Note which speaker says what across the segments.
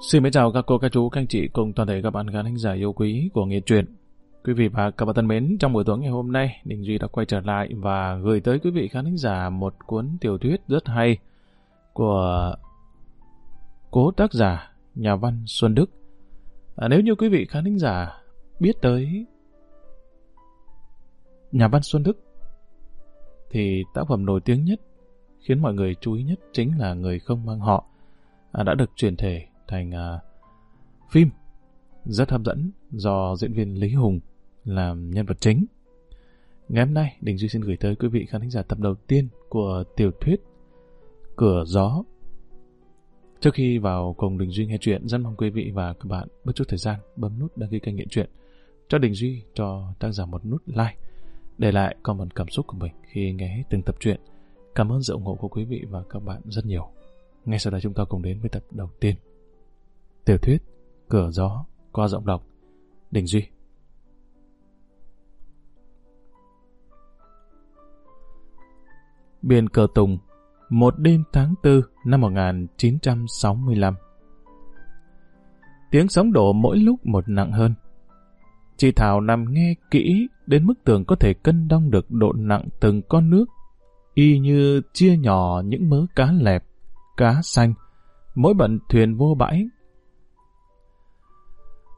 Speaker 1: Xin mến chào các cô, các chú, các anh chị cùng toàn thể các bạn khán thính giả yêu quý của Nghệ truyện. Quý vị và các bạn thân mến, trong buổi tối ngày hôm nay, Đình Duy đã quay trở lại và gửi tới quý vị khán thính giả một cuốn tiểu thuyết rất hay của cố tác giả nhà văn Xuân Đức. À, nếu như quý vị khán thính giả biết tới nhà văn Xuân Đức thì tác phẩm nổi tiếng nhất khiến mọi người chú ý nhất chính là người không mang họ à, đã được truyền thể thành uh, phim rất hấp dẫn do diễn viên Lý Hùng làm nhân vật chính. Ngày hôm nay, Đình Duy xin gửi tới quý vị khán thính giả tập đầu tiên của tiểu thuyết Cửa Gió. Trước khi vào cùng Đình Duy nghe chuyện, rất mong quý vị và các bạn bất chút thời gian bấm nút đăng ký kênh nghiện chuyện cho Đình Duy cho tác giả một nút like để lại comment cảm xúc của mình khi nghe từng tập truyện. Cảm ơn sự ủng hộ của quý vị và các bạn rất nhiều. Ngay sau đây chúng ta cùng đến với tập đầu tiên. Tiểu thuyết Cửa gió qua giọng đọc Đình Duy Biển cờ Tùng Một đêm tháng 4 năm 1965 Tiếng sóng đổ mỗi lúc một nặng hơn. Chị Thảo nằm nghe kỹ đến mức tường có thể cân đong được độ nặng từng con nước, y như chia nhỏ những mớ cá lẹp, cá xanh, mỗi bận thuyền vô bãi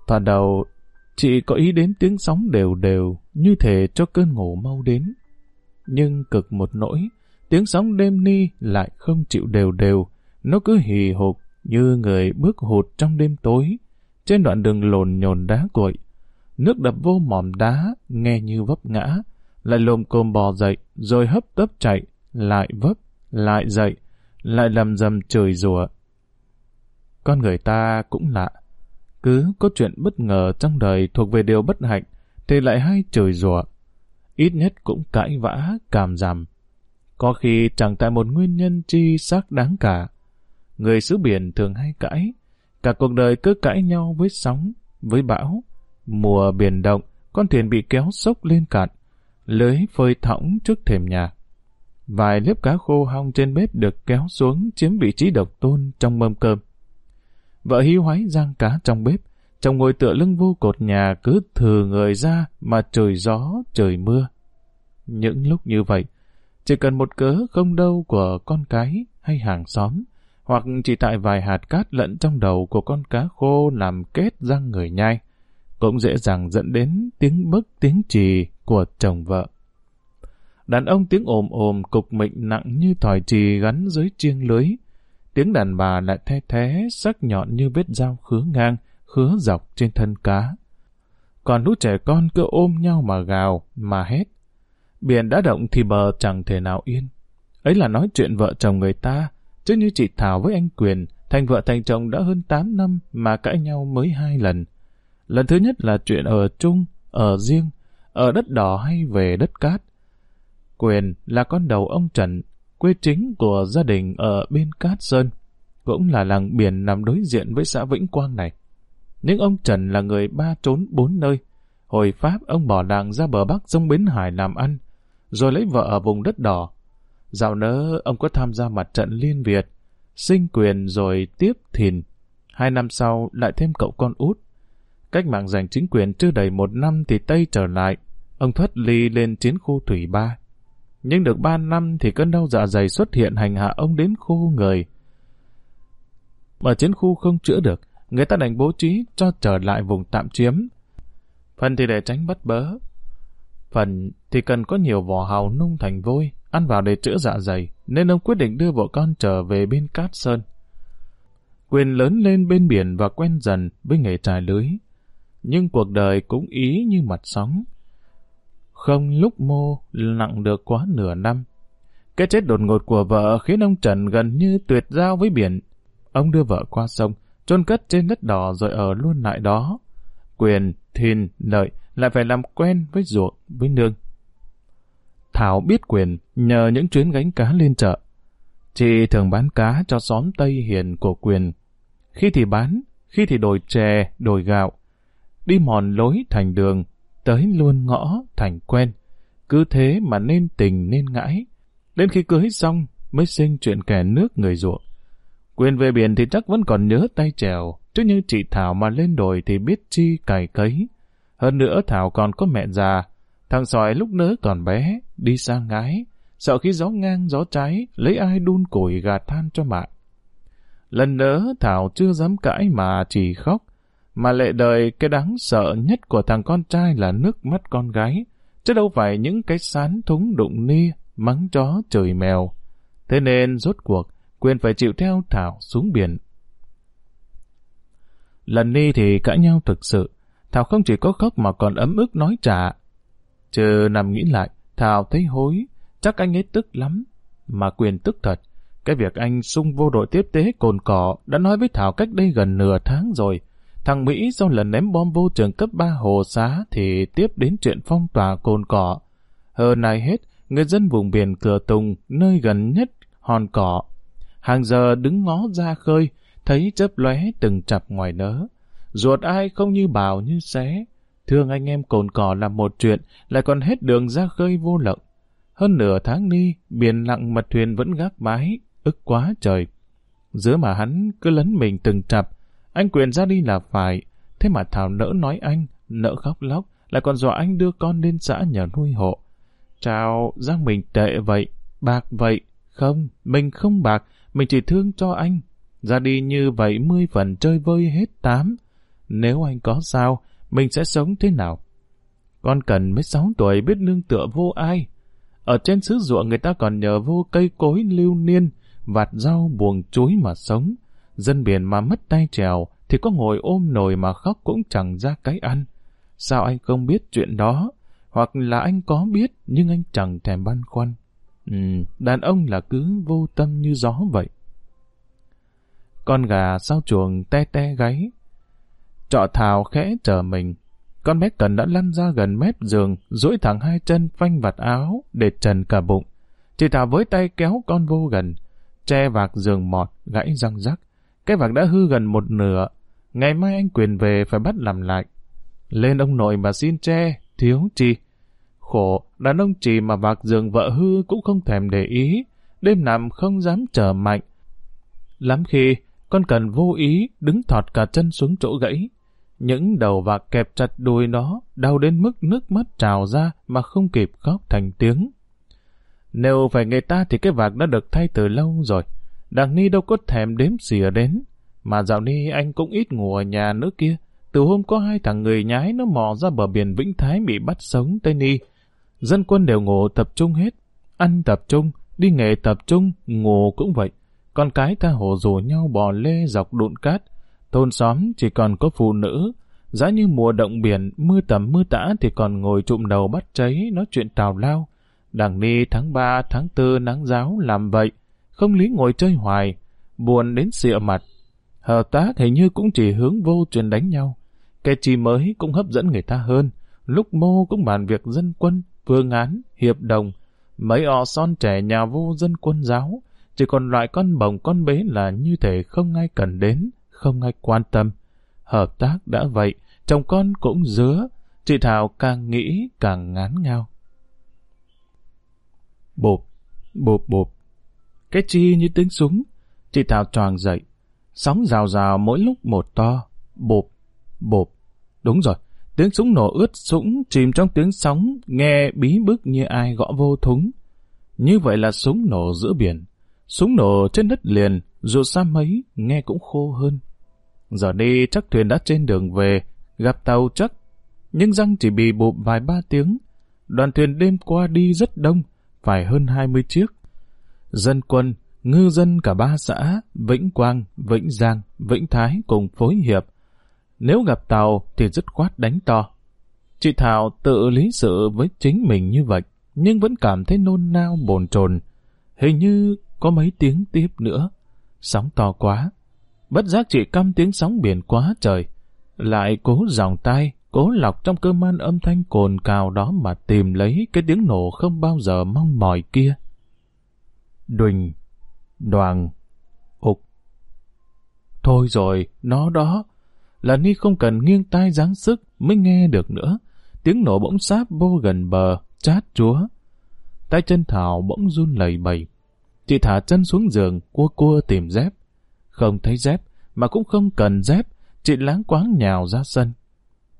Speaker 1: Thoạt đầu, chị có ý đến tiếng sóng đều đều, như thể cho cơn ngủ mau đến. Nhưng cực một nỗi, tiếng sóng đêm ni lại không chịu đều đều, nó cứ hì hục như người bước hụt trong đêm tối, trên đoạn đường lồn nhồn đá cuội. Nước đập vô mỏm đá, nghe như vấp ngã, lại lồm cồm bò dậy, rồi hấp tấp chạy, lại vấp, lại dậy, lại lầm rầm trời rùa. Con người ta cũng lạ, cứ có chuyện bất ngờ trong đời thuộc về điều bất hạnh, thì lại hay trời rủa. Ít nhất cũng cãi vã, cảm giảm. Có khi chẳng tại một nguyên nhân chi xác đáng cả. Người xứ biển thường hay cãi, cả cuộc đời cứ cãi nhau với sóng, với bão. Mùa biển động, con thuyền bị kéo sốc lên cạn, lưới phơi thõng trước thềm nhà. Vài lớp cá khô hong trên bếp được kéo xuống chiếm vị trí độc tôn trong mâm cơm. Vợ hiu hoáy giang cá trong bếp, chồng ngồi tựa lưng vô cột nhà cứ thừa người ra mà trời gió, trời mưa. Những lúc như vậy, chỉ cần một cớ không đâu của con cái hay hàng xóm, hoặc chỉ tại vài hạt cát lẫn trong đầu của con cá khô làm kết răng người nhai, cũng dễ dàng dẫn đến tiếng bức tiếng trì của chồng vợ. Đàn ông tiếng ồm ồm cục mịn nặng như thỏi trì gắn dưới chiêng lưới, tiếng đàn bà lại the thế sắc nhọn như vết dao khứa ngang, khứa dọc trên thân cá. Còn lũ trẻ con cứ ôm nhau mà gào, mà hét. Biển đã động thì bờ chẳng thể nào yên. Ấy là nói chuyện vợ chồng người ta, chứ như chị Thảo với anh Quyền, thành vợ thành chồng đã hơn 8 năm mà cãi nhau mới hai lần. Lần thứ nhất là chuyện ở chung, ở riêng, ở đất đỏ hay về đất cát. Quyền là con đầu ông Trần, quê chính của gia đình ở bên Cát Sơn, cũng là làng biển nằm đối diện với xã Vĩnh Quang này. Nhưng ông Trần là người ba trốn bốn nơi. Hồi Pháp ông bỏ làng ra bờ Bắc sông Bến Hải làm ăn, rồi lấy vợ ở vùng đất đỏ. Dạo nỡ ông có tham gia mặt trận Liên Việt, sinh quyền rồi tiếp thìn. Hai năm sau lại thêm cậu con út. Cách mạng giành chính quyền chưa đầy một năm thì Tây trở lại. Ông thoát ly lên chiến khu Thủy Ba nhưng được ba năm thì cơn đau dạ dày xuất hiện hành hạ ông đến khu người. Mà chiến khu không chữa được, người ta đành bố trí cho trở lại vùng tạm chiếm. Phần thì để tránh bất bớ. Phần thì cần có nhiều vỏ hào nung thành vôi, ăn vào để chữa dạ dày, nên ông quyết định đưa vợ con trở về bên Cát Sơn. Quyền lớn lên bên biển và quen dần với nghề trài lưới. Nhưng cuộc đời cũng ý như mặt sóng không lúc mô nặng được quá nửa năm. Cái chết đột ngột của vợ khiến ông Trần gần như tuyệt giao với biển. Ông đưa vợ qua sông, chôn cất trên đất đỏ rồi ở luôn lại đó. Quyền, thìn, lợi lại phải làm quen với ruộng, với nương. Thảo biết quyền nhờ những chuyến gánh cá lên chợ. Chị thường bán cá cho xóm Tây Hiền của quyền. Khi thì bán, khi thì đổi chè, đổi gạo. Đi mòn lối thành đường, tới luôn ngõ thành quen. Cứ thế mà nên tình nên ngãi. Đến khi cưới xong mới sinh chuyện kẻ nước người ruộng. Quyền về biển thì chắc vẫn còn nhớ tay trèo, chứ như chị Thảo mà lên đồi thì biết chi cày cấy. Hơn nữa Thảo còn có mẹ già, thằng sòi lúc nỡ còn bé, đi sang ngái, sợ khi gió ngang gió cháy, lấy ai đun củi gạt than cho mạng. Lần nữa Thảo chưa dám cãi mà chỉ khóc, mà lệ đời cái đáng sợ nhất của thằng con trai là nước mắt con gái, chứ đâu phải những cái sán thúng đụng ni, mắng chó trời mèo. Thế nên rốt cuộc, quyền phải chịu theo Thảo xuống biển. Lần đi thì cãi nhau thực sự, Thảo không chỉ có khóc mà còn ấm ức nói trả. Chứ nằm nghĩ lại, Thảo thấy hối, chắc anh ấy tức lắm, mà quyền tức thật. Cái việc anh sung vô đội tiếp tế cồn cỏ đã nói với Thảo cách đây gần nửa tháng rồi. Thằng Mỹ sau lần ném bom vô trường cấp 3 Hồ Xá thì tiếp đến chuyện phong tỏa cồn cỏ. Hơn ai hết, người dân vùng biển Cửa Tùng, nơi gần nhất hòn cỏ. Hàng giờ đứng ngó ra khơi, thấy chớp lóe từng chập ngoài nớ. Ruột ai không như bào như xé. Thương anh em cồn cỏ là một chuyện, lại còn hết đường ra khơi vô lộng. Hơn nửa tháng đi biển lặng mặt thuyền vẫn gác mái, ức quá trời. Giữa mà hắn cứ lấn mình từng chập, anh quyền ra đi là phải, thế mà Thảo nỡ nói anh, nỡ khóc lóc, lại còn dọa anh đưa con lên xã nhờ nuôi hộ. Chào, Giang mình tệ vậy, bạc vậy, không, mình không bạc, mình chỉ thương cho anh. Ra đi như vậy mươi phần chơi vơi hết tám. Nếu anh có sao, mình sẽ sống thế nào? Con cần mới sáu tuổi biết nương tựa vô ai. Ở trên xứ ruộng người ta còn nhờ vô cây cối lưu niên, vạt rau buồng chuối mà sống. Dân biển mà mất tay trèo thì có ngồi ôm nồi mà khóc cũng chẳng ra cái ăn. Sao anh không biết chuyện đó? Hoặc là anh có biết nhưng anh chẳng thèm băn khoăn. Ừ, đàn ông là cứ vô tâm như gió vậy. Con gà sau chuồng te te gáy. Trọ thảo khẽ chờ mình. Con bé Cần đã lăn ra gần mép giường, duỗi thẳng hai chân phanh vạt áo để trần cả bụng. Chị Thảo với tay kéo con vô gần, che vạc giường mọt, gãy răng rắc. Cái vạc đã hư gần một nửa. Ngày mai anh quyền về phải bắt làm lại. Lên ông nội mà xin che, thiếu chi. Khổ, đàn ông chỉ mà vạc giường vợ hư cũng không thèm để ý. Đêm nằm không dám trở mạnh. Lắm khi, con cần vô ý đứng thọt cả chân xuống chỗ gãy. Những đầu vạc kẹp chặt đùi nó, đau đến mức nước mắt trào ra mà không kịp khóc thành tiếng. Nếu phải người ta thì cái vạc đã được thay từ lâu rồi. Đằng Ni đâu có thèm đếm xỉa đến. Mà dạo Ni anh cũng ít ngủ ở nhà nữa kia. Từ hôm có hai thằng người nhái nó mò ra bờ biển Vĩnh Thái bị bắt sống Tây Ni. Dân quân đều ngủ tập trung hết. Ăn tập trung, đi nghề tập trung, ngủ cũng vậy. Con cái tha hồ rủ nhau bò lê dọc đụn cát. Thôn xóm chỉ còn có phụ nữ. Giá như mùa động biển, mưa tầm mưa tã thì còn ngồi trụm đầu bắt cháy nói chuyện tào lao. Đằng ni tháng 3, tháng 4 nắng giáo làm vậy, không lý ngồi chơi hoài, buồn đến xịa mặt. Hợp tác hình như cũng chỉ hướng vô chuyện đánh nhau. Cái chi mới cũng hấp dẫn người ta hơn. Lúc mô cũng bàn việc dân quân, phương án, hiệp đồng. Mấy ọ son trẻ nhà vô dân quân giáo, chỉ còn loại con bồng con bế là như thể không ai cần đến, không ai quan tâm. Hợp tác đã vậy, chồng con cũng dứa, chị Thảo càng nghĩ càng ngán ngao. Bộp, bộp bộp. Cái chi như tiếng súng. Chị Thảo tròn dậy. Sóng rào rào mỗi lúc một to. Bộp, bộp. Đúng rồi, tiếng súng nổ ướt sũng chìm trong tiếng sóng, nghe bí bức như ai gõ vô thúng. Như vậy là súng nổ giữa biển. Súng nổ trên đất liền, dù xa mấy, nghe cũng khô hơn. Giờ đi chắc thuyền đã trên đường về, gặp tàu chắc. Nhưng răng chỉ bị bụp vài ba tiếng. Đoàn thuyền đêm qua đi rất đông, phải hơn 20 chiếc. Dân quân, ngư dân cả ba xã, Vĩnh Quang, Vĩnh Giang, Vĩnh Thái cùng phối hiệp. Nếu gặp tàu thì dứt khoát đánh to. Chị Thảo tự lý sự với chính mình như vậy, nhưng vẫn cảm thấy nôn nao bồn chồn. Hình như có mấy tiếng tiếp nữa. Sóng to quá. Bất giác chị căm tiếng sóng biển quá trời. Lại cố dòng tay, cố lọc trong cơ man âm thanh cồn cào đó mà tìm lấy cái tiếng nổ không bao giờ mong mỏi kia. Đùnh, đoàn, ục. Thôi rồi, nó đó. Là Ni không cần nghiêng tai giáng sức mới nghe được nữa. Tiếng nổ bỗng sáp vô gần bờ, chát chúa. Tay chân Thảo bỗng run lầy bầy. Chị thả chân xuống giường, cua cua tìm dép. Không thấy dép, mà cũng không cần dép, chị láng quáng nhào ra sân.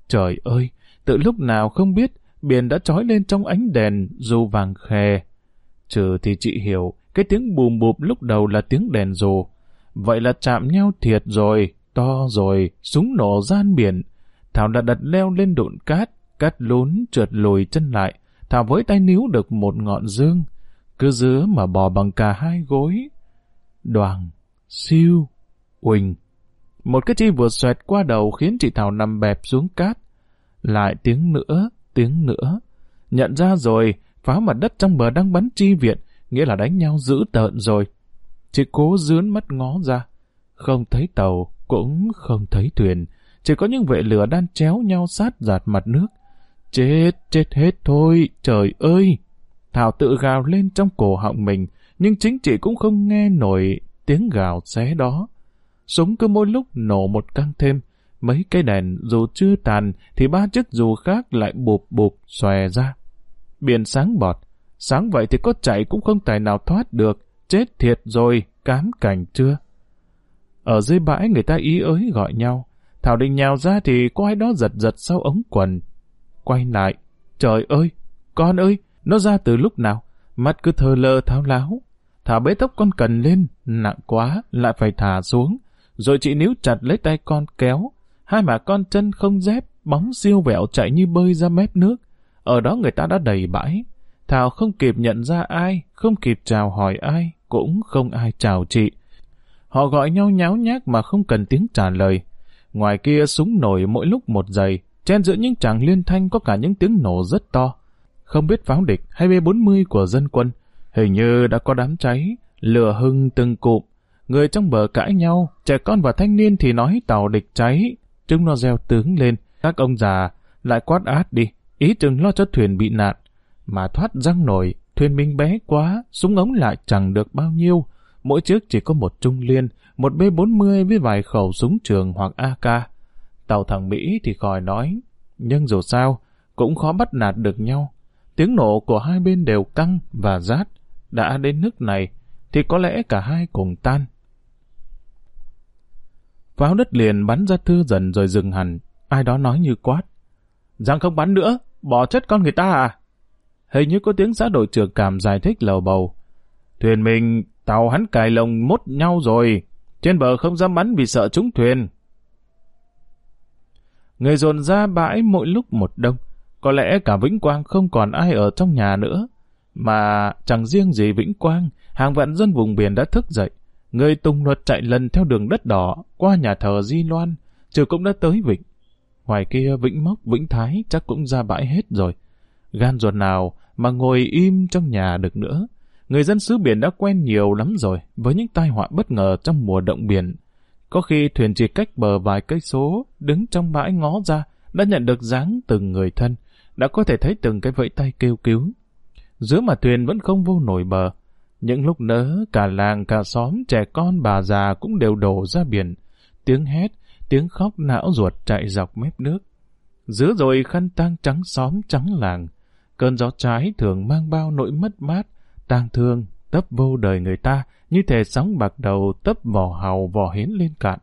Speaker 1: Trời ơi, từ lúc nào không biết, biển đã trói lên trong ánh đèn dù vàng khè. Trừ thì chị hiểu, cái tiếng bùm bụp lúc đầu là tiếng đèn rồ. Vậy là chạm nhau thiệt rồi, to rồi, súng nổ gian biển. Thảo đã đặt leo lên đụn cát, cát lún trượt lùi chân lại. Thảo với tay níu được một ngọn dương, cứ dứa mà bò bằng cả hai gối. Đoàn, siêu, huỳnh. Một cái chi vừa xoẹt qua đầu khiến chị Thảo nằm bẹp xuống cát. Lại tiếng nữa, tiếng nữa. Nhận ra rồi, phá mặt đất trong bờ đang bắn chi viện, nghĩa là đánh nhau dữ tợn rồi. Chị cố dướn mắt ngó ra. Không thấy tàu, cũng không thấy thuyền. Chỉ có những vệ lửa đang chéo nhau sát giạt mặt nước. Chết, chết hết thôi, trời ơi! Thảo tự gào lên trong cổ họng mình, nhưng chính chị cũng không nghe nổi tiếng gào xé đó. Súng cứ mỗi lúc nổ một căng thêm, mấy cây đèn dù chưa tàn thì ba chiếc dù khác lại bụp bụp xòe ra. Biển sáng bọt, sáng vậy thì có chạy cũng không tài nào thoát được, chết thiệt rồi, cám cảnh chưa? Ở dưới bãi người ta ý ới gọi nhau, Thảo định nhào ra thì có ai đó giật giật sau ống quần. Quay lại, trời ơi, con ơi, nó ra từ lúc nào? Mắt cứ thờ lơ tháo láo. Thả bế tóc con cần lên, nặng quá, lại phải thả xuống. Rồi chị níu chặt lấy tay con kéo. Hai mà con chân không dép, bóng siêu vẹo chạy như bơi ra mép nước. Ở đó người ta đã đầy bãi. Thảo không kịp nhận ra ai, không kịp chào hỏi ai, cũng không ai chào chị. Họ gọi nhau nháo nhác mà không cần tiếng trả lời. Ngoài kia súng nổi mỗi lúc một giây, chen giữa những tràng liên thanh có cả những tiếng nổ rất to. Không biết pháo địch hay B-40 của dân quân, hình như đã có đám cháy, lửa hưng từng cụm. Người trong bờ cãi nhau, trẻ con và thanh niên thì nói tàu địch cháy, chúng nó gieo tướng lên, các ông già lại quát át đi, ý chừng lo cho thuyền bị nạn. Mà thoát răng nổi, thuyền mình bé quá, súng ống lại chẳng được bao nhiêu. Mỗi chiếc chỉ có một trung liên, một B-40 với vài khẩu súng trường hoặc AK. Tàu thằng Mỹ thì khỏi nói, nhưng dù sao, cũng khó bắt nạt được nhau. Tiếng nổ của hai bên đều căng và rát. Đã đến nước này, thì có lẽ cả hai cùng tan. Pháo đất liền bắn ra thư dần rồi dừng hẳn. Ai đó nói như quát. Giang không bắn nữa, bỏ chết con người ta à? Hình như có tiếng xã đội trưởng cảm giải thích lầu bầu. Thuyền mình, tàu hắn cài lồng mốt nhau rồi. Trên bờ không dám bắn vì sợ trúng thuyền. Người dồn ra bãi mỗi lúc một đông. Có lẽ cả Vĩnh Quang không còn ai ở trong nhà nữa. Mà chẳng riêng gì Vĩnh Quang, hàng vạn dân vùng biển đã thức dậy. Người tung luật chạy lần theo đường đất đỏ, qua nhà thờ Di Loan, trừ cũng đã tới Vịnh. Ngoài kia Vĩnh Mốc, Vĩnh Thái chắc cũng ra bãi hết rồi. Gan ruột nào mà ngồi im trong nhà được nữa. Người dân xứ biển đã quen nhiều lắm rồi với những tai họa bất ngờ trong mùa động biển. Có khi thuyền chỉ cách bờ vài cây số, đứng trong bãi ngó ra, đã nhận được dáng từng người thân, đã có thể thấy từng cái vẫy tay kêu cứu. Giữa mà thuyền vẫn không vô nổi bờ. Những lúc nỡ, cả làng, cả xóm, trẻ con, bà già cũng đều đổ ra biển. Tiếng hét, tiếng khóc não ruột chạy dọc mép nước. Giữa rồi khăn tang trắng xóm trắng làng. Cơn gió trái thường mang bao nỗi mất mát, tang thương, tấp vô đời người ta, như thể sóng bạc đầu tấp vỏ hào vỏ hến lên cạn.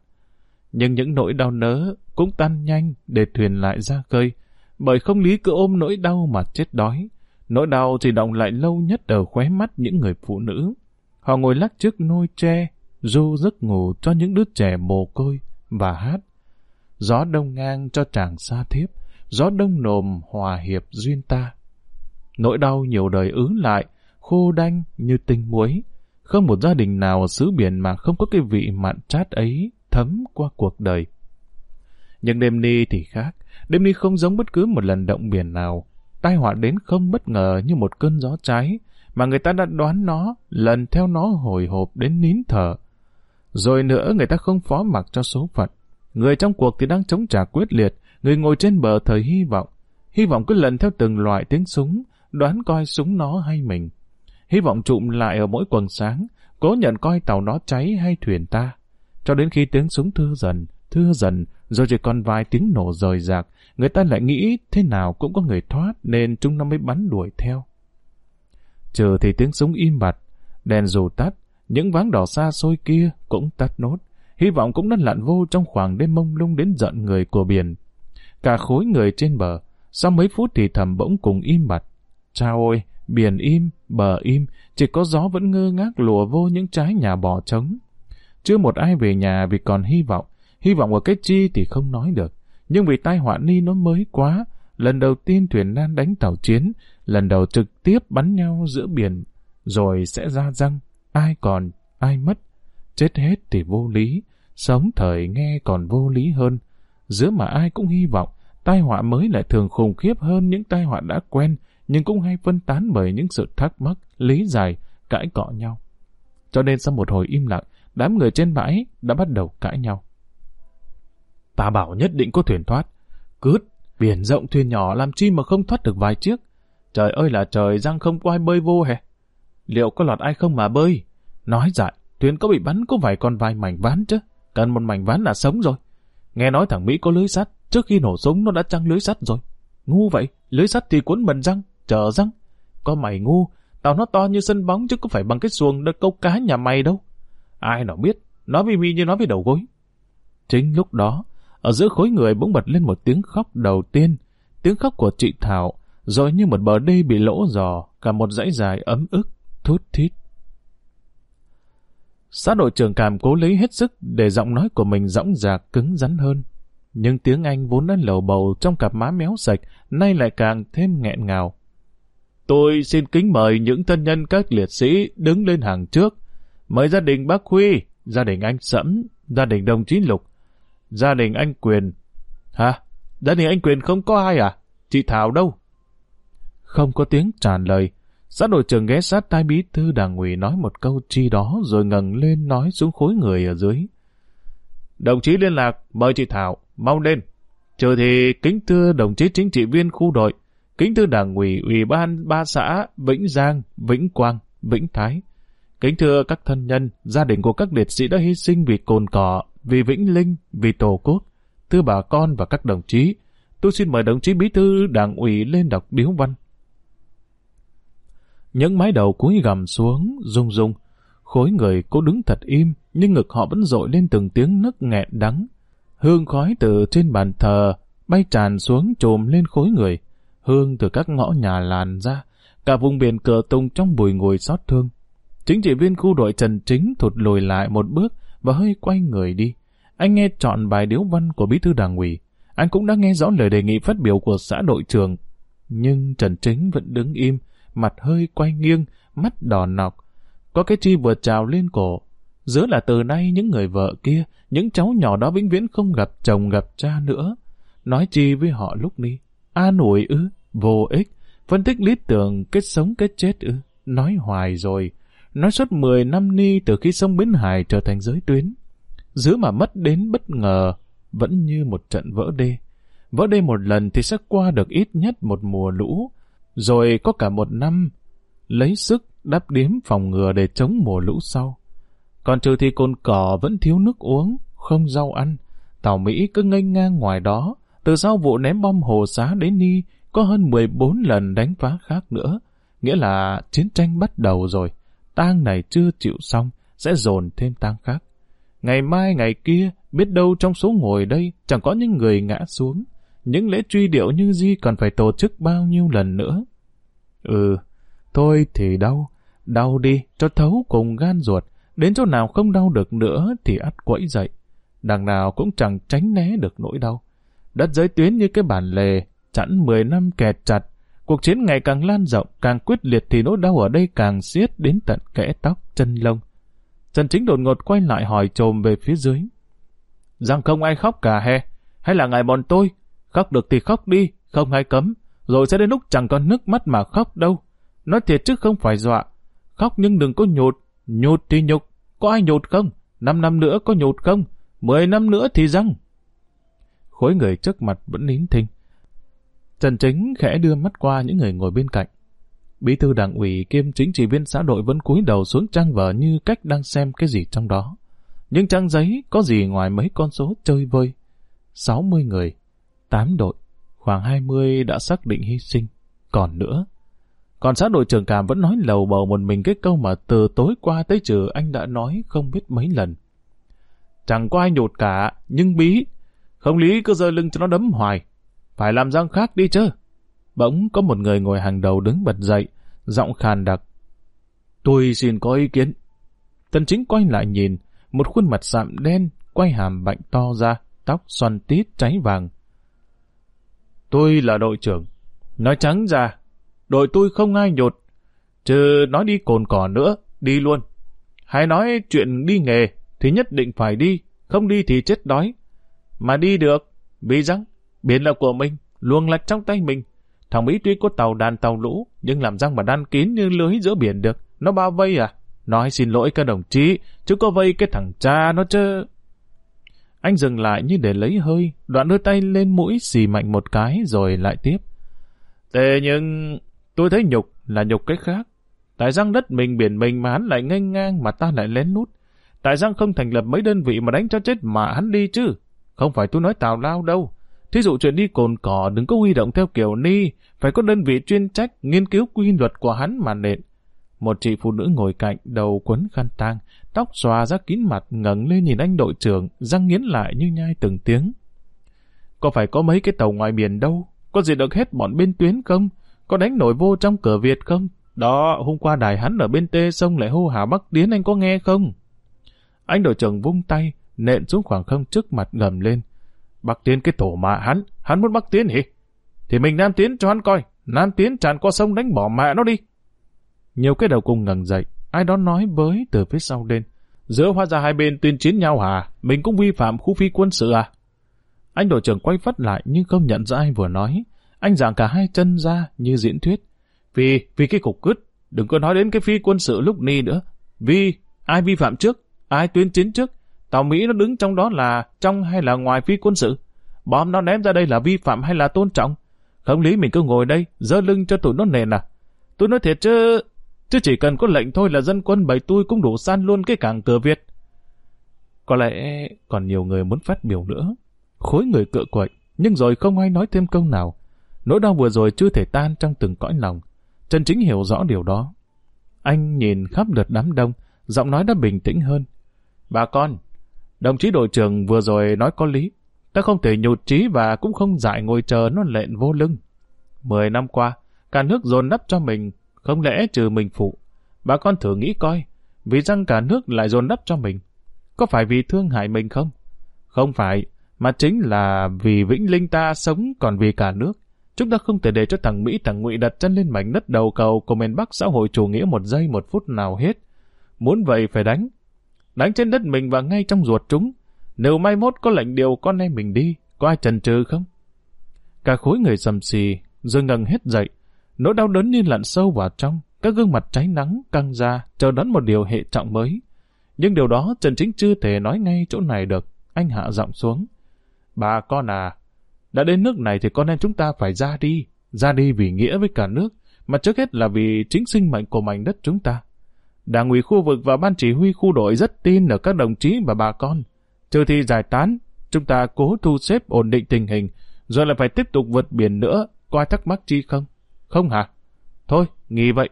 Speaker 1: Nhưng những nỗi đau nớ cũng tan nhanh để thuyền lại ra khơi, bởi không lý cứ ôm nỗi đau mà chết đói. Nỗi đau chỉ động lại lâu nhất ở khóe mắt những người phụ nữ. Họ ngồi lắc trước nôi tre, ru giấc ngủ cho những đứa trẻ mồ côi và hát. Gió đông ngang cho chàng xa thiếp, gió đông nồm hòa hiệp duyên ta. Nỗi đau nhiều đời ứ lại, khô đanh như tinh muối. Không một gia đình nào ở xứ biển mà không có cái vị mặn chát ấy thấm qua cuộc đời. Nhưng đêm ni thì khác, đêm ni không giống bất cứ một lần động biển nào. Tai họa đến không bất ngờ như một cơn gió cháy, mà người ta đã đoán nó, lần theo nó hồi hộp đến nín thở. Rồi nữa người ta không phó mặc cho số phận. Người trong cuộc thì đang chống trả quyết liệt, người ngồi trên bờ thời hy vọng. Hy vọng cứ lần theo từng loại tiếng súng, đoán coi súng nó hay mình. Hy vọng trụm lại ở mỗi quần sáng, cố nhận coi tàu nó cháy hay thuyền ta. Cho đến khi tiếng súng thưa dần, thưa dần, rồi chỉ còn vài tiếng nổ rời rạc, người ta lại nghĩ thế nào cũng có người thoát nên chúng nó mới bắn đuổi theo. Chờ thì tiếng súng im bặt, đèn dù tắt, những váng đỏ xa xôi kia cũng tắt nốt. hy vọng cũng đã lặn vô trong khoảng đêm mông lung đến giận người của biển. Cả khối người trên bờ, sau mấy phút thì thầm bỗng cùng im bặt. Chao ôi, biển im, bờ im, chỉ có gió vẫn ngơ ngác lùa vô những trái nhà bò trống. Chưa một ai về nhà vì còn hy vọng, hy vọng ở cái chi thì không nói được. Nhưng vì tai họa ni nó mới quá, lần đầu tiên thuyền nan đánh tàu chiến, lần đầu trực tiếp bắn nhau giữa biển, rồi sẽ ra răng, ai còn, ai mất. Chết hết thì vô lý, sống thời nghe còn vô lý hơn. Giữa mà ai cũng hy vọng, tai họa mới lại thường khủng khiếp hơn những tai họa đã quen, nhưng cũng hay phân tán bởi những sự thắc mắc, lý giải, cãi cọ nhau. Cho nên sau một hồi im lặng, đám người trên bãi đã bắt đầu cãi nhau. Ta bảo nhất định có thuyền thoát. Cướt, biển rộng thuyền nhỏ làm chi mà không thoát được vài chiếc. Trời ơi là trời, răng không có ai bơi vô hè. Liệu có lọt ai không mà bơi? Nói dại, thuyền có bị bắn có phải còn vài mảnh ván chứ. Cần một mảnh ván là sống rồi. Nghe nói thằng Mỹ có lưới sắt, trước khi nổ súng nó đã trăng lưới sắt rồi. Ngu vậy, lưới sắt thì cuốn mần răng, chờ răng. Có mày ngu, tao nó to như sân bóng chứ có phải bằng cái xuồng đợt câu cá nhà mày đâu. Ai nào biết, nói mi mi như nói với đầu gối. Chính lúc đó, ở giữa khối người bỗng bật lên một tiếng khóc đầu tiên, tiếng khóc của chị Thảo, rồi như một bờ đê bị lỗ giò, cả một dãy dài ấm ức, thút thít. Xã đội trưởng cảm cố lấy hết sức để giọng nói của mình rõng rạc cứng rắn hơn. Nhưng tiếng Anh vốn đã lầu bầu trong cặp má méo sạch, nay lại càng thêm nghẹn ngào. Tôi xin kính mời những thân nhân các liệt sĩ đứng lên hàng trước. Mời gia đình bác Huy, gia đình anh Sẫm, gia đình đồng chí Lục, gia đình anh Quyền. Hả? Gia đình anh Quyền không có ai à? Chị Thảo đâu? Không có tiếng trả lời. Xã đội trưởng ghé sát tai bí thư đảng ủy nói một câu chi đó rồi ngẩng lên nói xuống khối người ở dưới. Đồng chí liên lạc, mời chị Thảo, mau lên. Chờ thì kính thưa đồng chí chính trị viên khu đội, kính thưa đảng ủy, ủy ban ba xã Vĩnh Giang, Vĩnh Quang, Vĩnh Thái. Kính thưa các thân nhân, gia đình của các liệt sĩ đã hy sinh vì cồn cỏ, vì Vĩnh Linh, vì Tổ quốc. Thưa bà con và các đồng chí, tôi xin mời đồng chí bí thư đảng ủy lên đọc điếu văn. Những mái đầu cúi gằm xuống, rung rung. Khối người cố đứng thật im, nhưng ngực họ vẫn dội lên từng tiếng nức nghẹn đắng. Hương khói từ trên bàn thờ bay tràn xuống trùm lên khối người. Hương từ các ngõ nhà làn ra, cả vùng biển cờ tung trong bùi ngồi xót thương. Chính trị viên khu đội Trần Chính thụt lùi lại một bước và hơi quay người đi. Anh nghe chọn bài điếu văn của bí thư đảng ủy. Anh cũng đã nghe rõ lời đề nghị phát biểu của xã đội trưởng. Nhưng Trần Chính vẫn đứng im, mặt hơi quay nghiêng, mắt đỏ nọc. Có cái chi vừa trào lên cổ. Giữa là từ nay những người vợ kia, những cháu nhỏ đó vĩnh viễn không gặp chồng gặp cha nữa. Nói chi với họ lúc đi? An ủi ư? Vô ích. Phân tích lý tưởng kết sống kết chết ư? Nói hoài rồi. Nói suốt 10 năm ni từ khi sông Bến Hải trở thành giới tuyến. Giữ mà mất đến bất ngờ, vẫn như một trận vỡ đê. Vỡ đê một lần thì sẽ qua được ít nhất một mùa lũ, rồi có cả một năm lấy sức đắp điếm phòng ngừa để chống mùa lũ sau. Còn trừ thì cồn cỏ vẫn thiếu nước uống, không rau ăn. Tàu Mỹ cứ ngây ngang ngoài đó, từ sau vụ ném bom hồ xá đến Ni có hơn 14 lần đánh phá khác nữa. Nghĩa là chiến tranh bắt đầu rồi, tang này chưa chịu xong, sẽ dồn thêm tang khác. Ngày mai ngày kia, biết đâu trong số ngồi đây chẳng có những người ngã xuống. Những lễ truy điệu như Di còn phải tổ chức bao nhiêu lần nữa. Ừ, thôi thì đau. Đau đi, cho thấu cùng gan ruột. Đến chỗ nào không đau được nữa thì ắt quẫy dậy. Đằng nào cũng chẳng tránh né được nỗi đau. Đất giới tuyến như cái bản lề, chẵn 10 năm kẹt chặt. Cuộc chiến ngày càng lan rộng, càng quyết liệt thì nỗi đau ở đây càng xiết đến tận kẽ tóc, chân lông. Trần Chính đột ngột quay lại hỏi trồm về phía dưới. Rằng không ai khóc cả hè, hay là ngài bọn tôi? Khóc được thì khóc đi, không ai cấm. Rồi sẽ đến lúc chẳng còn nước mắt mà khóc đâu. Nói thiệt chứ không phải dọa. Khóc nhưng đừng có nhột. Nhột thì nhục. Có ai nhột không? Năm năm nữa có nhột không? Mười năm nữa thì răng. Khối người trước mặt vẫn nín thinh. Trần Chính khẽ đưa mắt qua những người ngồi bên cạnh. Bí thư đảng ủy kiêm chính trị viên xã đội vẫn cúi đầu xuống trang vở như cách đang xem cái gì trong đó. Nhưng trang giấy có gì ngoài mấy con số chơi vơi. 60 người, 8 đội, khoảng 20 đã xác định hy sinh. Còn nữa. Còn xã đội trưởng cảm vẫn nói lầu bầu một mình cái câu mà từ tối qua tới trừ anh đã nói không biết mấy lần. chẳng có ai nhột cả, nhưng bí. Không lý cứ giơ lưng cho nó đấm hoài. Phải làm răng khác đi chứ. Bỗng có một người ngồi hàng đầu đứng bật dậy, giọng khàn đặc. Tôi xin có ý kiến. Tần chính quay lại nhìn, một khuôn mặt sạm đen, quay hàm bệnh to ra, tóc xoăn tít cháy vàng. Tôi là đội trưởng. Nói trắng ra, đội tôi không ai nhột. Chứ nói đi cồn cỏ nữa, đi luôn. Hay nói chuyện đi nghề, thì nhất định phải đi, không đi thì chết đói. Mà đi được, vì rằng, biển là của mình, luồng lạch trong tay mình. Thằng Mỹ tuy có tàu đàn tàu lũ, nhưng làm răng mà đan kín như lưới giữa biển được. Nó bao vây à? Nói xin lỗi các đồng chí, chứ có vây cái thằng cha nó chứ. Anh dừng lại như để lấy hơi, đoạn đưa tay lên mũi xì mạnh một cái rồi lại tiếp. Thế nhưng tôi thấy nhục là nhục cái khác. Tại răng đất mình biển mình mà hắn lại nghênh ngang mà ta lại lén nút. Tại răng không thành lập mấy đơn vị mà đánh cho chết mà hắn đi chứ. Không phải tôi nói tào lao đâu. Thí dụ chuyện đi cồn cỏ đừng có huy động theo kiểu ni, phải có đơn vị chuyên trách nghiên cứu quy luật của hắn mà nện. Một chị phụ nữ ngồi cạnh, đầu quấn khăn tang, tóc xòa ra kín mặt ngẩng lên nhìn anh đội trưởng, răng nghiến lại như nhai từng tiếng. Có phải có mấy cái tàu ngoài biển đâu? Có gì được hết bọn bên tuyến không? Có đánh nổi vô trong cửa Việt không? Đó, hôm qua đài hắn ở bên tê sông lại hô hào Bắc Điến anh có nghe không? Anh đội trưởng vung tay, nện xuống khoảng không trước mặt gầm lên. Bắc Tiến cái tổ mạ hắn, hắn muốn Bắc Tiến hỉ? Thì mình Nam Tiến cho hắn coi, Nam Tiến tràn qua sông đánh bỏ mẹ nó đi. Nhiều cái đầu cùng ngẩng dậy, ai đó nói với từ phía sau lên. Giữa hóa ra hai bên tuyên chiến nhau hả? Mình cũng vi phạm khu phi quân sự à? Anh đội trưởng quay phất lại nhưng không nhận ra ai vừa nói. Anh giảng cả hai chân ra như diễn thuyết. Vì, vì cái cục cứt, đừng có nói đến cái phi quân sự lúc ni nữa. Vì, ai vi phạm trước? Ai tuyên chiến trước? Tàu Mỹ nó đứng trong đó là trong hay là ngoài phi quân sự? Bom nó ném ra đây là vi phạm hay là tôn trọng? Không lý mình cứ ngồi đây, dơ lưng cho tụi nó nền à? Tôi nói thiệt chứ, chứ chỉ cần có lệnh thôi là dân quân bầy tôi cũng đủ san luôn cái cảng cửa Việt. Có lẽ còn nhiều người muốn phát biểu nữa. Khối người cựa quậy, nhưng rồi không ai nói thêm câu nào. Nỗi đau vừa rồi chưa thể tan trong từng cõi lòng. Trần Chính hiểu rõ điều đó. Anh nhìn khắp lượt đám đông, giọng nói đã bình tĩnh hơn. Bà con, đồng chí đội trưởng vừa rồi nói có lý. Ta không thể nhụt chí và cũng không dại ngồi chờ nó lện vô lưng. Mười năm qua, cả nước dồn đắp cho mình, không lẽ trừ mình phụ. Bà con thử nghĩ coi, vì rằng cả nước lại dồn đắp cho mình. Có phải vì thương hại mình không? Không phải, mà chính là vì Vĩnh Linh ta sống còn vì cả nước. Chúng ta không thể để cho thằng Mỹ thằng Ngụy đặt chân lên mảnh đất đầu cầu của miền Bắc xã hội chủ nghĩa một giây một phút nào hết. Muốn vậy phải đánh. Đánh trên đất mình và ngay trong ruột chúng. Nếu mai mốt có lệnh điều con em mình đi, có ai chần chừ không? Cả khối người sầm xì, rồi ngần hết dậy. Nỗi đau đớn như lặn sâu vào trong, các gương mặt cháy nắng căng ra, chờ đón một điều hệ trọng mới. Nhưng điều đó Trần Chính chưa thể nói ngay chỗ này được. Anh hạ giọng xuống. Bà con à, đã đến nước này thì con em chúng ta phải ra đi, ra đi vì nghĩa với cả nước, mà trước hết là vì chính sinh mệnh của mảnh đất chúng ta. Đảng ủy khu vực và ban chỉ huy khu đội rất tin ở các đồng chí và bà con. Trừ thì giải tán, chúng ta cố thu xếp ổn định tình hình, rồi lại phải tiếp tục vượt biển nữa, có ai thắc mắc chi không? Không hả? Thôi, nghỉ vậy.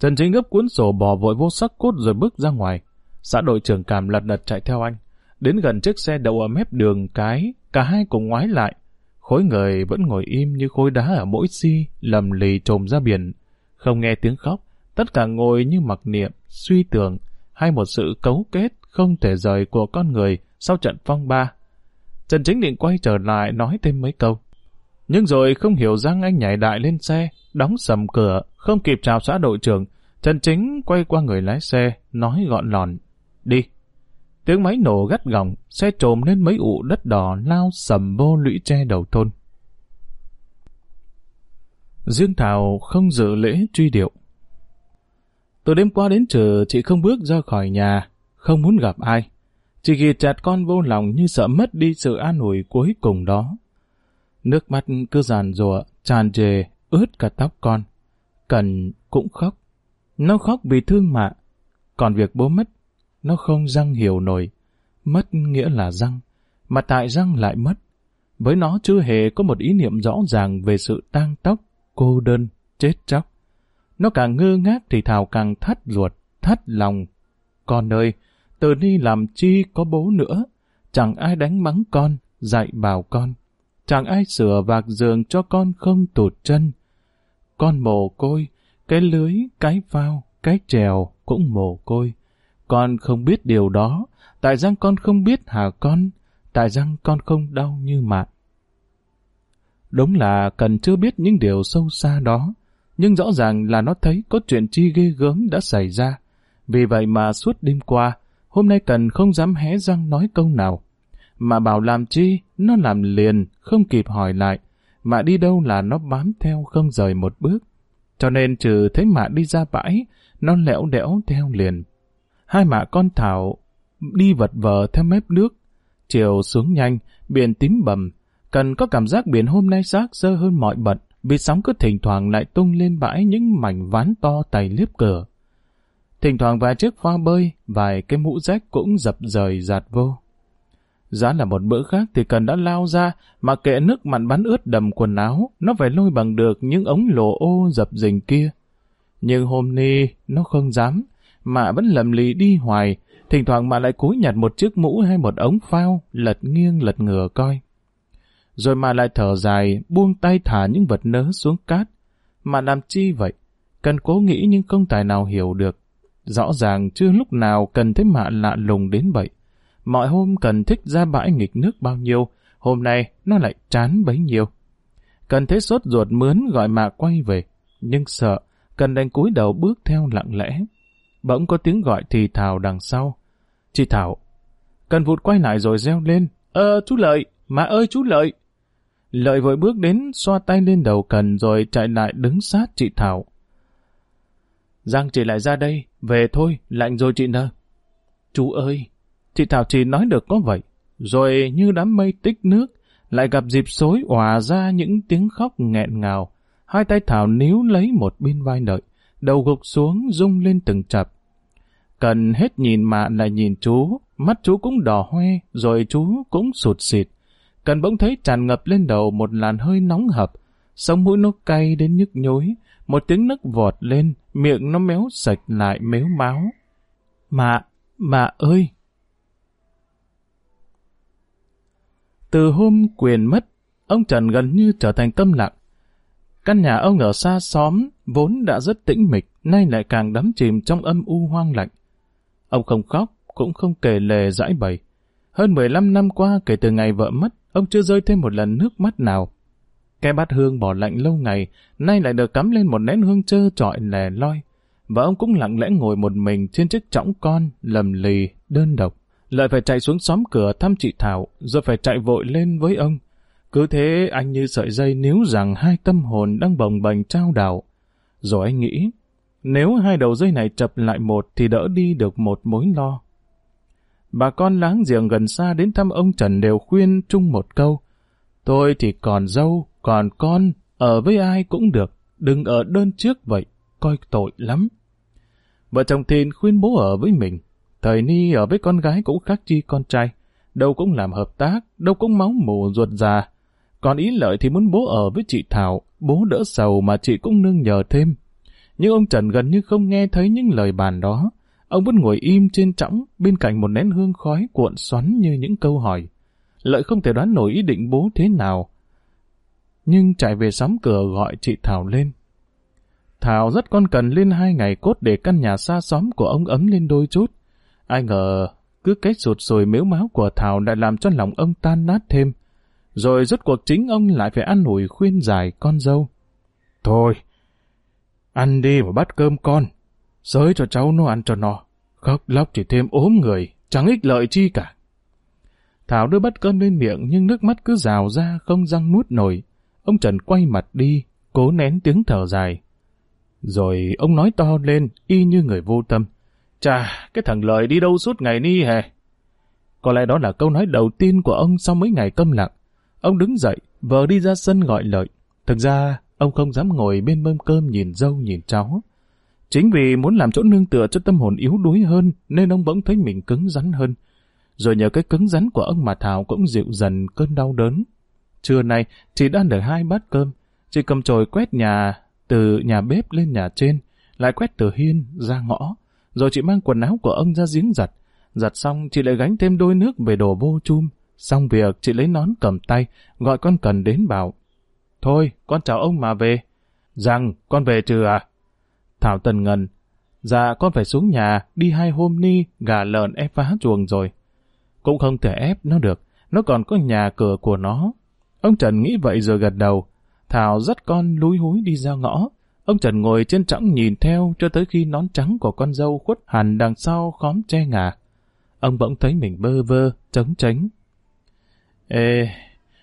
Speaker 1: Trần Chính gấp cuốn sổ bò vội vô sắc cốt rồi bước ra ngoài. Xã đội trưởng cảm lật đật chạy theo anh. Đến gần chiếc xe đậu ở mép đường cái, cả hai cùng ngoái lại. Khối người vẫn ngồi im như khối đá ở mỗi si, lầm lì trồm ra biển. Không nghe tiếng khóc, tất cả ngồi như mặc niệm, suy tưởng, hay một sự cấu kết không thể rời của con người sau trận phong ba. Trần Chính định quay trở lại nói thêm mấy câu. Nhưng rồi không hiểu rằng anh nhảy đại lên xe, đóng sầm cửa, không kịp chào xã đội trưởng. Trần Chính quay qua người lái xe, nói gọn lòn. Đi. Tiếng máy nổ gắt gỏng, xe trồm lên mấy ụ đất đỏ lao sầm vô lũy tre đầu thôn. Dương Thảo không dự lễ truy điệu. Từ đêm qua đến trưa chị không bước ra khỏi nhà, không muốn gặp ai. Chị ghi chặt con vô lòng như sợ mất đi sự an ủi cuối cùng đó. Nước mắt cứ giàn rùa, tràn trề, ướt cả tóc con. Cần cũng khóc. Nó khóc vì thương mạ. Còn việc bố mất, nó không răng hiểu nổi. Mất nghĩa là răng, mà tại răng lại mất. Với nó chưa hề có một ý niệm rõ ràng về sự tang tóc, cô đơn, chết chóc. Nó càng ngơ ngác thì Thảo càng thắt ruột, thắt lòng. Con ơi, từ đi làm chi có bố nữa. Chẳng ai đánh mắng con, dạy bảo con. Chẳng ai sửa vạc giường cho con không tụt chân. Con mồ côi, cái lưới, cái phao, cái trèo cũng mồ côi. Con không biết điều đó, tại rằng con không biết hả con, tại rằng con không đau như mạn. Đúng là cần chưa biết những điều sâu xa đó, nhưng rõ ràng là nó thấy có chuyện chi ghê gớm đã xảy ra. Vì vậy mà suốt đêm qua, hôm nay cần không dám hé răng nói câu nào. Mà bảo làm chi, nó làm liền, không kịp hỏi lại, mà đi đâu là nó bám theo không rời một bước. Cho nên trừ thấy mạ đi ra bãi, nó lẽo đẽo theo liền. Hai mạ con Thảo đi vật vờ theo mép nước. Chiều xuống nhanh, biển tím bầm. Cần có cảm giác biển hôm nay rác sơ hơn mọi bận, vì sóng cứ thỉnh thoảng lại tung lên bãi những mảnh ván to tay liếp cửa. Thỉnh thoảng vài chiếc pha bơi, vài cái mũ rách cũng dập rời giạt vô. Giá là một bữa khác thì cần đã lao ra, mà kệ nước mặn bắn ướt đầm quần áo, nó phải lôi bằng được những ống lồ ô dập dình kia. Nhưng hôm nay nó không dám, mà vẫn lầm lì đi hoài, thỉnh thoảng mà lại cúi nhặt một chiếc mũ hay một ống phao, lật nghiêng lật ngửa coi. Rồi mà lại thở dài, buông tay thả những vật nớ xuống cát. Mà làm chi vậy? Cần cố nghĩ nhưng không tài nào hiểu được. Rõ ràng chưa lúc nào cần thấy mạ lạ lùng đến vậy. Mọi hôm cần thích ra bãi nghịch nước bao nhiêu, hôm nay nó lại chán bấy nhiêu. Cần thấy sốt ruột mướn gọi mạ quay về, nhưng sợ, cần đành cúi đầu bước theo lặng lẽ. Bỗng có tiếng gọi thì Thảo đằng sau. Chị Thảo, cần vụt quay lại rồi reo lên. Ơ, chú Lợi, mạ ơi chú Lợi. Lợi vội bước đến, xoa tay lên đầu cần rồi chạy lại đứng sát chị Thảo. Giang chị lại ra đây, về thôi, lạnh rồi chị nơ. Chú ơi, chị Thảo chỉ nói được có vậy, rồi như đám mây tích nước, lại gặp dịp xối òa ra những tiếng khóc nghẹn ngào. Hai tay Thảo níu lấy một bên vai đợi, đầu gục xuống rung lên từng chập. Cần hết nhìn mà lại nhìn chú, mắt chú cũng đỏ hoe, rồi chú cũng sụt xịt. Cần bỗng thấy tràn ngập lên đầu một làn hơi nóng hập, sống mũi nó cay đến nhức nhối, một tiếng nức vọt lên, miệng nó méo sạch lại méo máu. Mạ, mạ ơi! Từ hôm quyền mất, ông Trần gần như trở thành tâm lặng. Căn nhà ông ở xa xóm, vốn đã rất tĩnh mịch, nay lại càng đắm chìm trong âm u hoang lạnh. Ông không khóc, cũng không kể lề giải bày. Hơn 15 năm qua kể từ ngày vợ mất, ông chưa rơi thêm một lần nước mắt nào. Cái bát hương bỏ lạnh lâu ngày, nay lại được cắm lên một nén hương trơ trọi lè loi. Và ông cũng lặng lẽ ngồi một mình trên chiếc chõng con, lầm lì, đơn độc. Lại phải chạy xuống xóm cửa thăm chị Thảo, rồi phải chạy vội lên với ông. Cứ thế anh như sợi dây níu rằng hai tâm hồn đang bồng bềnh trao đảo. Rồi anh nghĩ, nếu hai đầu dây này chập lại một thì đỡ đi được một mối lo. Bà con láng giềng gần xa đến thăm ông Trần đều khuyên chung một câu. Tôi thì còn dâu, còn con, ở với ai cũng được, đừng ở đơn trước vậy, coi tội lắm. Vợ chồng Thìn khuyên bố ở với mình, thời ni ở với con gái cũng khác chi con trai, đâu cũng làm hợp tác, đâu cũng máu mù ruột già. Còn ý lợi thì muốn bố ở với chị Thảo, bố đỡ sầu mà chị cũng nương nhờ thêm. Nhưng ông Trần gần như không nghe thấy những lời bàn đó. Ông vẫn ngồi im trên trõng bên cạnh một nén hương khói cuộn xoắn như những câu hỏi. Lợi không thể đoán nổi ý định bố thế nào. Nhưng chạy về sắm cửa gọi chị Thảo lên. Thảo rất con cần lên hai ngày cốt để căn nhà xa xóm của ông ấm lên đôi chút. Ai ngờ, cứ cái sụt sùi mếu máu của Thảo lại làm cho lòng ông tan nát thêm. Rồi rốt cuộc chính ông lại phải ăn ủi khuyên giải con dâu. Thôi, ăn đi và bắt cơm con. Sới cho cháu nó ăn cho no. Khóc lóc chỉ thêm ốm người, chẳng ích lợi chi cả. Thảo đưa bát cơm lên miệng nhưng nước mắt cứ rào ra không răng nuốt nổi. Ông Trần quay mặt đi, cố nén tiếng thở dài. Rồi ông nói to lên, y như người vô tâm. Chà, cái thằng Lợi đi đâu suốt ngày ni hè Có lẽ đó là câu nói đầu tiên của ông sau mấy ngày câm lặng. Ông đứng dậy, vờ đi ra sân gọi Lợi. Thực ra, ông không dám ngồi bên mâm cơm nhìn dâu nhìn cháu. Chính vì muốn làm chỗ nương tựa cho tâm hồn yếu đuối hơn, nên ông bỗng thấy mình cứng rắn hơn. Rồi nhờ cái cứng rắn của ông mà Thảo cũng dịu dần cơn đau đớn. Trưa nay, chị đã được hai bát cơm. Chị cầm chổi quét nhà, từ nhà bếp lên nhà trên, lại quét từ hiên ra ngõ. Rồi chị mang quần áo của ông ra giếng giặt. Giặt xong chị lại gánh thêm đôi nước về đổ vô chum. Xong việc chị lấy nón cầm tay, gọi con cần đến bảo. Thôi, con chào ông mà về. Rằng, con về trừ à? Thảo Tần Ngân. Dạ, con phải xuống nhà, đi hai hôm ni, gà lợn ép phá chuồng rồi. Cũng không thể ép nó được, nó còn có nhà cửa của nó. Ông Trần nghĩ vậy rồi gật đầu. Thảo dắt con lúi húi đi ra ngõ. Ông Trần ngồi trên trõng nhìn theo cho tới khi nón trắng của con dâu khuất hẳn đằng sau khóm che ngà. Ông bỗng thấy mình bơ vơ, trống tránh. Ê,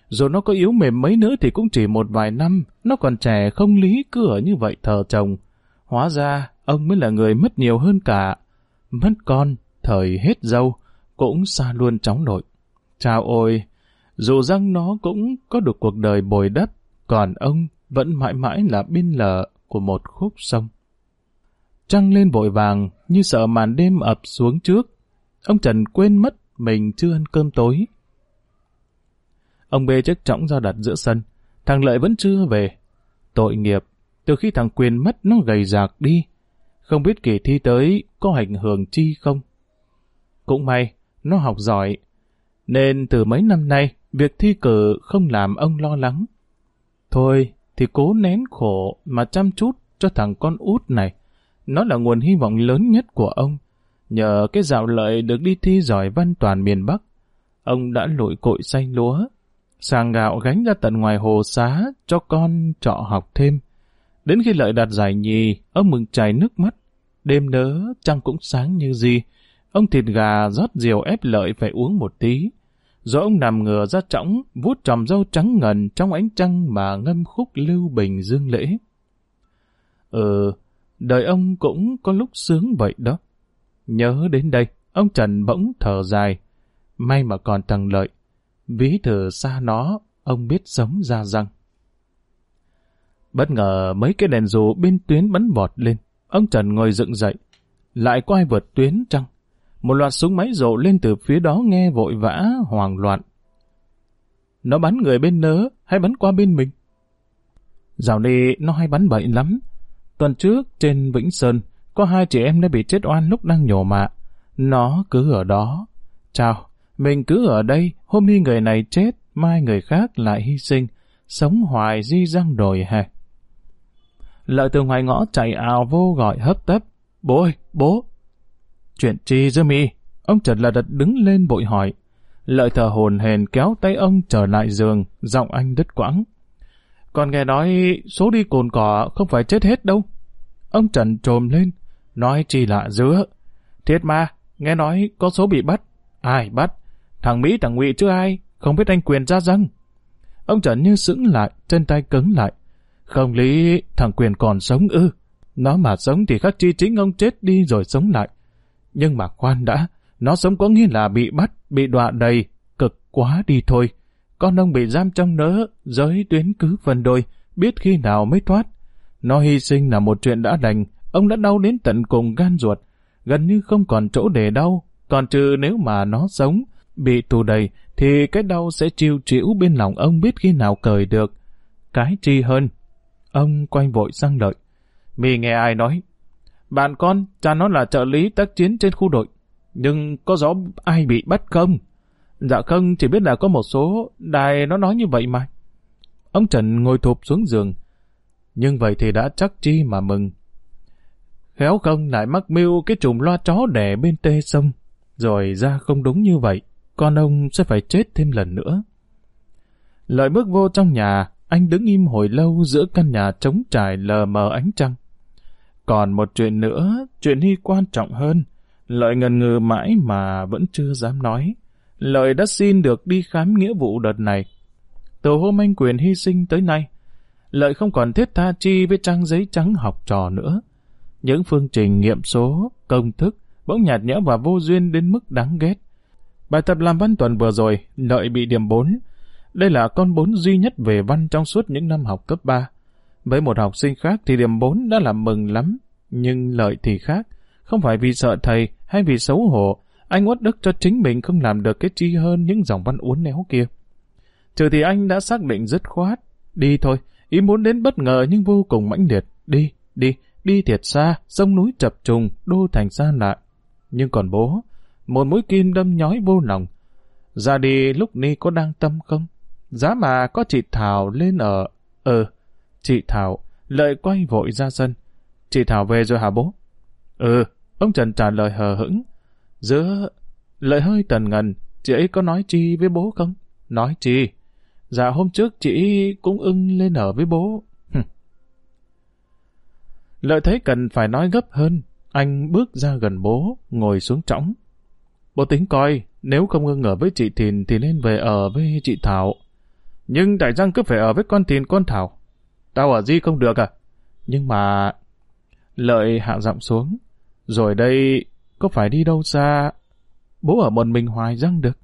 Speaker 1: dù nó có yếu mềm mấy nữa thì cũng chỉ một vài năm, nó còn trẻ không lý cứ ở như vậy thờ chồng. Hóa ra, ông mới là người mất nhiều hơn cả. Mất con, thời hết dâu, cũng xa luôn cháu nội. Chào ôi, dù rằng nó cũng có được cuộc đời bồi đắp, còn ông vẫn mãi mãi là biên lợ của một khúc sông. Trăng lên vội vàng, như sợ màn đêm ập xuống trước. Ông Trần quên mất mình chưa ăn cơm tối. Ông bê chiếc trõng ra đặt giữa sân. Thằng Lợi vẫn chưa về. Tội nghiệp, từ khi thằng Quyền mất nó gầy rạc đi. Không biết kỳ thi tới có ảnh hưởng chi không? Cũng may, nó học giỏi. Nên từ mấy năm nay, việc thi cử không làm ông lo lắng. Thôi, thì cố nén khổ mà chăm chút cho thằng con út này. Nó là nguồn hy vọng lớn nhất của ông. Nhờ cái dạo lợi được đi thi giỏi văn toàn miền Bắc, ông đã lội cội xanh lúa, sàng gạo gánh ra tận ngoài hồ xá cho con trọ học thêm. Đến khi lợi đạt giải nhì, ông mừng chảy nước mắt. Đêm nớ, trăng cũng sáng như gì. Ông thịt gà rót rượu ép lợi phải uống một tí. Rồi ông nằm ngửa ra trõng, vuốt tròm dâu trắng ngần trong ánh trăng mà ngâm khúc lưu bình dương lễ. Ừ, đời ông cũng có lúc sướng vậy đó. Nhớ đến đây, ông Trần bỗng thở dài. May mà còn thằng Lợi. Ví thử xa nó, ông biết sống ra răng. Bất ngờ mấy cái đèn dù bên tuyến bắn vọt lên. Ông Trần ngồi dựng dậy. Lại có ai vượt tuyến chăng? Một loạt súng máy rộ lên từ phía đó nghe vội vã, hoảng loạn. Nó bắn người bên nớ hay bắn qua bên mình? Dạo này nó hay bắn bậy lắm. Tuần trước trên Vĩnh Sơn có hai chị em đã bị chết oan lúc đang nhổ mạ. Nó cứ ở đó. Chào, mình cứ ở đây, hôm nay người này chết, mai người khác lại hy sinh, sống hoài di răng đồi hè. Lợi từ ngoài ngõ chạy ào vô gọi hấp tấp. Bố ơi, bố! Chuyện chi giữa mi? Ông Trần là đật đứng lên bội hỏi. Lợi thờ hồn hền kéo tay ông trở lại giường, giọng anh đứt quãng. Còn nghe nói số đi cồn cỏ không phải chết hết đâu. Ông Trần trồm lên, nói chi lạ giữa. Thiệt mà, nghe nói có số bị bắt. Ai bắt? Thằng Mỹ thằng Ngụy chứ ai, không biết anh quyền ra răng. Ông Trần như sững lại, chân tay cứng lại. Không lý thằng quyền còn sống ư. Nó mà sống thì khắc chi chính ông chết đi rồi sống lại. Nhưng mà khoan đã, nó sống có nghĩa là bị bắt, bị đọa đầy, cực quá đi thôi. Con ông bị giam trong nỡ, giới tuyến cứ phân đôi, biết khi nào mới thoát. Nó hy sinh là một chuyện đã đành, ông đã đau đến tận cùng gan ruột, gần như không còn chỗ để đau, còn trừ nếu mà nó sống, bị tù đầy, thì cái đau sẽ chiêu chịu bên lòng ông biết khi nào cởi được. Cái chi hơn, ông quay vội sang đợi, Mi nghe ai nói, bạn con, cha nó là trợ lý tác chiến trên khu đội, nhưng có rõ ai bị bắt không? Dạ không, chỉ biết là có một số đài nó nói như vậy mà. Ông Trần ngồi thụp xuống giường, nhưng vậy thì đã chắc chi mà mừng. Khéo không lại mắc mưu cái chùm loa chó đẻ bên tê sông, rồi ra không đúng như vậy, con ông sẽ phải chết thêm lần nữa. Lợi bước vô trong nhà, anh đứng im hồi lâu giữa căn nhà trống trải lờ mờ ánh trăng. Còn một chuyện nữa, chuyện hy quan trọng hơn, Lợi ngần ngừ mãi mà vẫn chưa dám nói. Lợi đã xin được đi khám nghĩa vụ đợt này. Từ hôm anh quyền hy sinh tới nay, Lợi không còn thiết tha chi với trang giấy trắng học trò nữa. Những phương trình nghiệm số, công thức, bỗng nhạt nhẽo và vô duyên đến mức đáng ghét. Bài tập làm văn tuần vừa rồi, Lợi bị điểm 4. Đây là con 4 duy nhất về văn trong suốt những năm học cấp 3. Với một học sinh khác thì điểm 4 đã làm mừng lắm, nhưng Lợi thì khác. Không phải vì sợ thầy hay vì xấu hổ, anh uất đức cho chính mình không làm được cái chi hơn những dòng văn uốn néo kia. Trừ thì anh đã xác định dứt khoát. Đi thôi, ý muốn đến bất ngờ nhưng vô cùng mãnh liệt. Đi, đi, đi thiệt xa, sông núi chập trùng, đô thành xa lạ. Nhưng còn bố, một mũi kim đâm nhói vô lòng. Ra đi lúc ni có đang tâm không? Giá mà có chị Thảo lên ở... Ừ, chị Thảo, lợi quay vội ra sân. Chị Thảo về rồi hả bố? Ừ, ông Trần trả lời hờ hững. Giữa... Lợi hơi tần ngần, chị ấy có nói chi với bố không? Nói chi? Dạ hôm trước chị cũng ưng lên ở với bố. Lợi thấy cần phải nói gấp hơn, anh bước ra gần bố, ngồi xuống trõng. Bố tính coi, nếu không ưng ở với chị Thìn thì nên về ở với chị Thảo. Nhưng đại răng cứ phải ở với con tiền con Thảo. Tao ở di không được à? Nhưng mà... Lợi hạ giọng xuống. Rồi đây, có phải đi đâu xa? Bố ở một mình hoài răng được.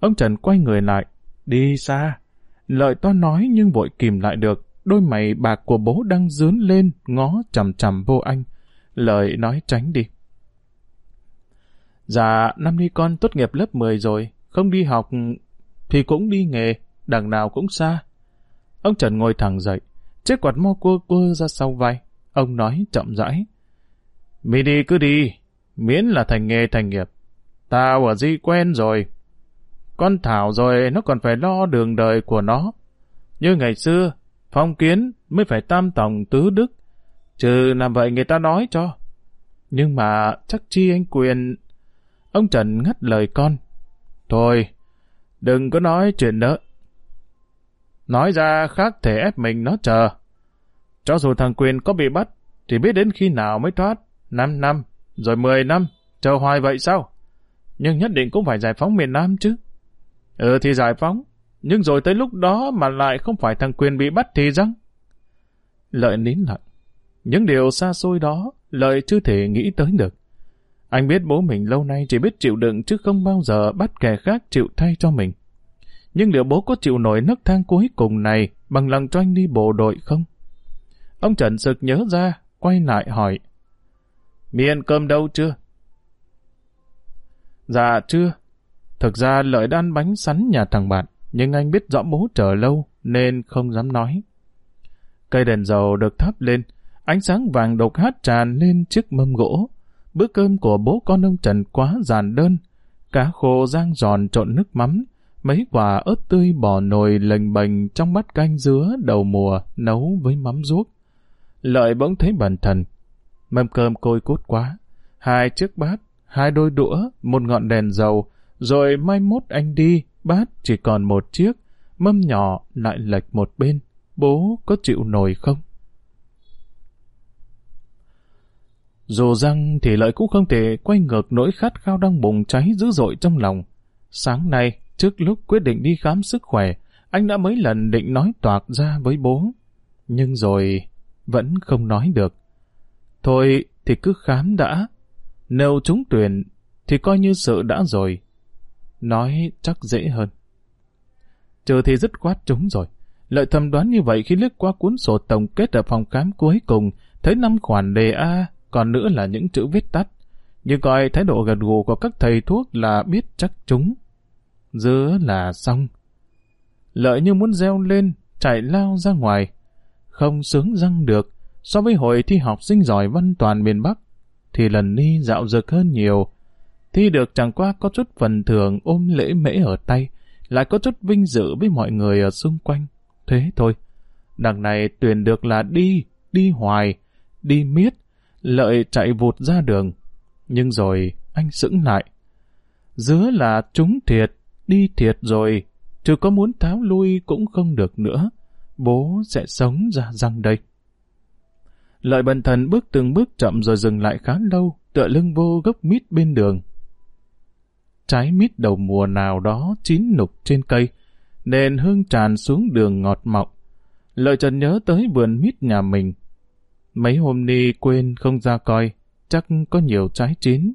Speaker 1: Ông Trần quay người lại. Đi xa. Lợi to nói nhưng vội kìm lại được. Đôi mày bạc của bố đang dướn lên, ngó chầm chầm vô anh. Lợi nói tránh đi. Dạ, năm nay con tốt nghiệp lớp 10 rồi, không đi học thì cũng đi nghề, đằng nào cũng xa. Ông Trần ngồi thẳng dậy, chiếc quạt mo cua cua ra sau vai. Ông nói chậm rãi. Mi đi cứ đi, miễn là thành nghề thành nghiệp. Tao ở di quen rồi. Con Thảo rồi nó còn phải lo đường đời của nó. Như ngày xưa, phong kiến mới phải tam tổng tứ đức. Trừ làm vậy người ta nói cho. Nhưng mà chắc chi anh quyền Ông Trần ngắt lời con. Thôi, đừng có nói chuyện nữa. Nói ra khác thể ép mình nó chờ. Cho dù thằng Quyền có bị bắt, thì biết đến khi nào mới thoát. Năm năm, rồi mười năm, chờ hoài vậy sao? Nhưng nhất định cũng phải giải phóng miền Nam chứ. Ừ thì giải phóng, nhưng rồi tới lúc đó mà lại không phải thằng Quyền bị bắt thì răng. Lợi nín lặng. Những điều xa xôi đó, Lợi chưa thể nghĩ tới được. Anh biết bố mình lâu nay chỉ biết chịu đựng chứ không bao giờ bắt kẻ khác chịu thay cho mình. Nhưng liệu bố có chịu nổi nấc thang cuối cùng này bằng lòng cho anh đi bộ đội không? Ông Trần sực nhớ ra, quay lại hỏi. Mi ăn cơm đâu chưa? Dạ chưa. Thực ra lợi đan bánh sắn nhà thằng bạn, nhưng anh biết rõ bố chờ lâu nên không dám nói. Cây đèn dầu được thắp lên, ánh sáng vàng độc hát tràn lên chiếc mâm gỗ, Bữa cơm của bố con ông Trần quá giản đơn. Cá khô rang giòn trộn nước mắm, mấy quả ớt tươi bò nồi lềnh bềnh trong bát canh dứa đầu mùa nấu với mắm ruốc. Lợi bỗng thấy bần thần. Mâm cơm côi cốt quá. Hai chiếc bát, hai đôi đũa, một ngọn đèn dầu, rồi mai mốt anh đi, bát chỉ còn một chiếc, mâm nhỏ lại lệch một bên. Bố có chịu nổi không? Dù răng thì lợi cũng không thể quay ngược nỗi khát khao đang bùng cháy dữ dội trong lòng. Sáng nay, trước lúc quyết định đi khám sức khỏe, anh đã mấy lần định nói toạc ra với bố. Nhưng rồi, vẫn không nói được. Thôi thì cứ khám đã. Nếu trúng tuyển, thì coi như sự đã rồi. Nói chắc dễ hơn. Trừ thì dứt khoát trúng rồi. Lợi thầm đoán như vậy khi lướt qua cuốn sổ tổng kết ở phòng khám cuối cùng, thấy năm khoản đề A còn nữa là những chữ viết tắt. Nhưng coi thái độ gật gù của các thầy thuốc là biết chắc chúng giữa là xong. Lợi như muốn reo lên, chạy lao ra ngoài. Không sướng răng được, so với hội thi học sinh giỏi văn toàn miền Bắc, thì lần ni dạo dực hơn nhiều. Thi được chẳng qua có chút phần thưởng ôm lễ mễ ở tay, lại có chút vinh dự với mọi người ở xung quanh. Thế thôi. Đằng này tuyển được là đi, đi hoài, đi miết, Lợi chạy vụt ra đường. Nhưng rồi anh sững lại. Dứa là trúng thiệt, đi thiệt rồi. Chứ có muốn tháo lui cũng không được nữa. Bố sẽ sống ra răng đây. Lợi bần thần bước từng bước chậm rồi dừng lại khá lâu, tựa lưng vô gốc mít bên đường. Trái mít đầu mùa nào đó chín nục trên cây, nên hương tràn xuống đường ngọt mọng. Lợi trần nhớ tới vườn mít nhà mình, Mấy hôm ni quên không ra coi, chắc có nhiều trái chín.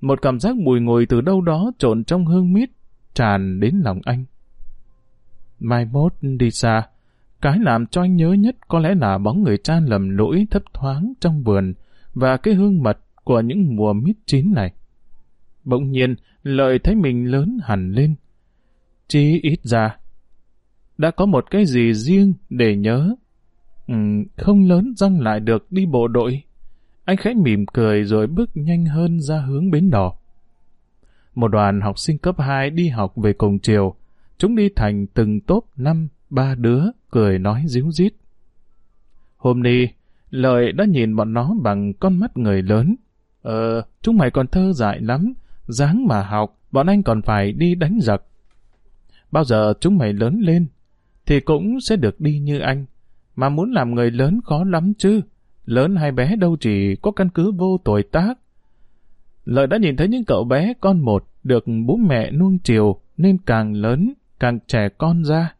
Speaker 1: Một cảm giác mùi ngồi từ đâu đó trộn trong hương mít, tràn đến lòng anh. Mai mốt đi xa, cái làm cho anh nhớ nhất có lẽ là bóng người cha lầm lỗi thấp thoáng trong vườn và cái hương mật của những mùa mít chín này. Bỗng nhiên, lợi thấy mình lớn hẳn lên. Chí ít ra, đã có một cái gì riêng để nhớ Ừ, không lớn răng lại được đi bộ đội. Anh khẽ mỉm cười rồi bước nhanh hơn ra hướng bến đò. Một đoàn học sinh cấp 2 đi học về cùng chiều. Chúng đi thành từng tốp năm, ba đứa, cười nói díu dít. Hôm nay, Lợi đã nhìn bọn nó bằng con mắt người lớn. Ờ, chúng mày còn thơ dại lắm, dáng mà học, bọn anh còn phải đi đánh giặc. Bao giờ chúng mày lớn lên, thì cũng sẽ được đi như anh. Mà muốn làm người lớn khó lắm chứ. Lớn hay bé đâu chỉ có căn cứ vô tuổi tác. Lợi đã nhìn thấy những cậu bé con một được bố mẹ nuông chiều nên càng lớn, càng trẻ con ra.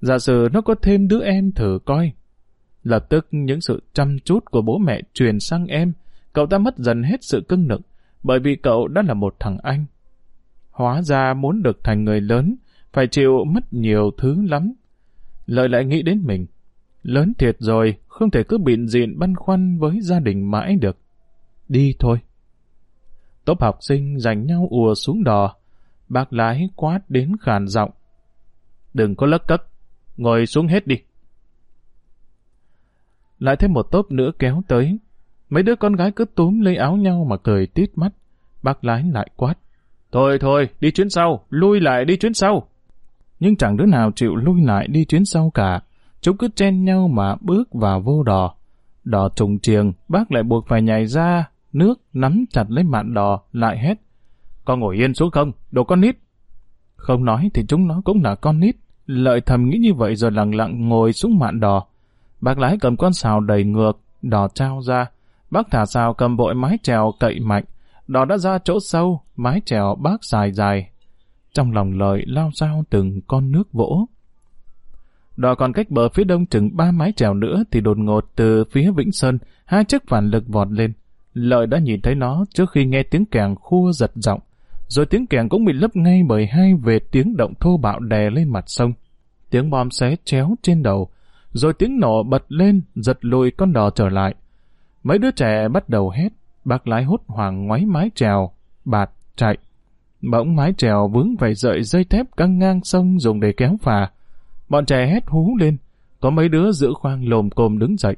Speaker 1: Giả sử nó có thêm đứa em thử coi. Lập tức những sự chăm chút của bố mẹ truyền sang em, cậu ta mất dần hết sự cưng nựng, bởi vì cậu đã là một thằng anh. Hóa ra muốn được thành người lớn, phải chịu mất nhiều thứ lắm. Lợi lại nghĩ đến mình. Lớn thiệt rồi, không thể cứ bịn diện băn khoăn với gia đình mãi được. Đi thôi. Tốp học sinh giành nhau ùa xuống đò. Bác lái quát đến khàn giọng. Đừng có lấc cất, ngồi xuống hết đi. Lại thêm một tốp nữa kéo tới. Mấy đứa con gái cứ túm lấy áo nhau mà cười tít mắt. Bác lái lại quát. Thôi thôi, đi chuyến sau, lui lại đi chuyến sau. Nhưng chẳng đứa nào chịu lui lại đi chuyến sau cả. Chúng cứ chen nhau mà bước vào vô đò. Đò trùng chiềng, bác lại buộc phải nhảy ra, nước nắm chặt lấy mạn đò, lại hét. Con ngồi yên xuống không, đồ con nít. Không nói thì chúng nó cũng là con nít. Lợi thầm nghĩ như vậy rồi lặng lặng ngồi xuống mạn đò. Bác lái cầm con xào đầy ngược, đò trao ra. Bác thả xào cầm vội mái chèo cậy mạnh. Đò đã ra chỗ sâu, mái chèo bác dài dài. Trong lòng lợi lao sao từng con nước vỗ. Đò còn cách bờ phía đông chừng ba mái chèo nữa thì đột ngột từ phía Vĩnh Sơn, hai chiếc phản lực vọt lên. Lợi đã nhìn thấy nó trước khi nghe tiếng kèn khua giật giọng, rồi tiếng kèn cũng bị lấp ngay bởi hai vệt tiếng động thô bạo đè lên mặt sông. Tiếng bom xé chéo trên đầu, rồi tiếng nổ bật lên, giật lùi con đò trở lại. Mấy đứa trẻ bắt đầu hét, bác lái hốt hoảng ngoáy mái chèo, bạt, chạy. Bỗng mái chèo vướng phải sợi dây thép căng ngang sông dùng để kéo phà. Bọn trẻ hét hú lên, có mấy đứa giữ khoang lồm cồm đứng dậy.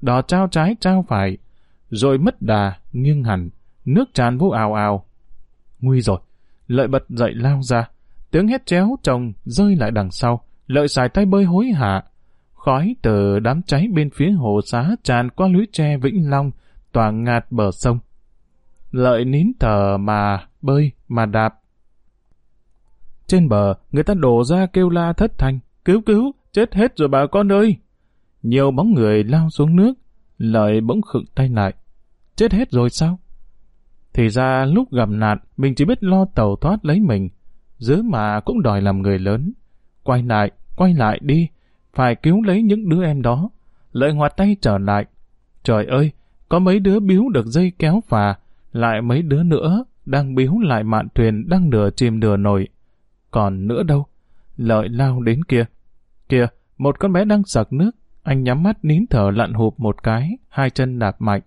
Speaker 1: Đò trao trái trao phải, rồi mất đà, nghiêng hẳn, nước tràn vô ào ào. Nguy rồi, lợi bật dậy lao ra, tiếng hét chéo chồng rơi lại đằng sau, lợi xài tay bơi hối hả. Khói từ đám cháy bên phía hồ xá tràn qua lưới tre Vĩnh Long, tỏa ngạt bờ sông. Lợi nín thở mà bơi, mà đạp. Trên bờ, người ta đổ ra kêu la thất thanh, cứu cứu, chết hết rồi bà con ơi. Nhiều bóng người lao xuống nước, lợi bỗng khựng tay lại. Chết hết rồi sao? Thì ra lúc gặp nạn, mình chỉ biết lo tàu thoát lấy mình. Dứ mà cũng đòi làm người lớn. Quay lại, quay lại đi, phải cứu lấy những đứa em đó. Lợi hoạt tay trở lại. Trời ơi, có mấy đứa biếu được dây kéo phà, lại mấy đứa nữa đang biếu lại mạn thuyền đang nửa chìm nửa nổi. Còn nữa đâu? Lợi lao đến kia. Kìa, một con bé đang sặc nước. Anh nhắm mắt nín thở lặn hụp một cái, hai chân đạp mạnh.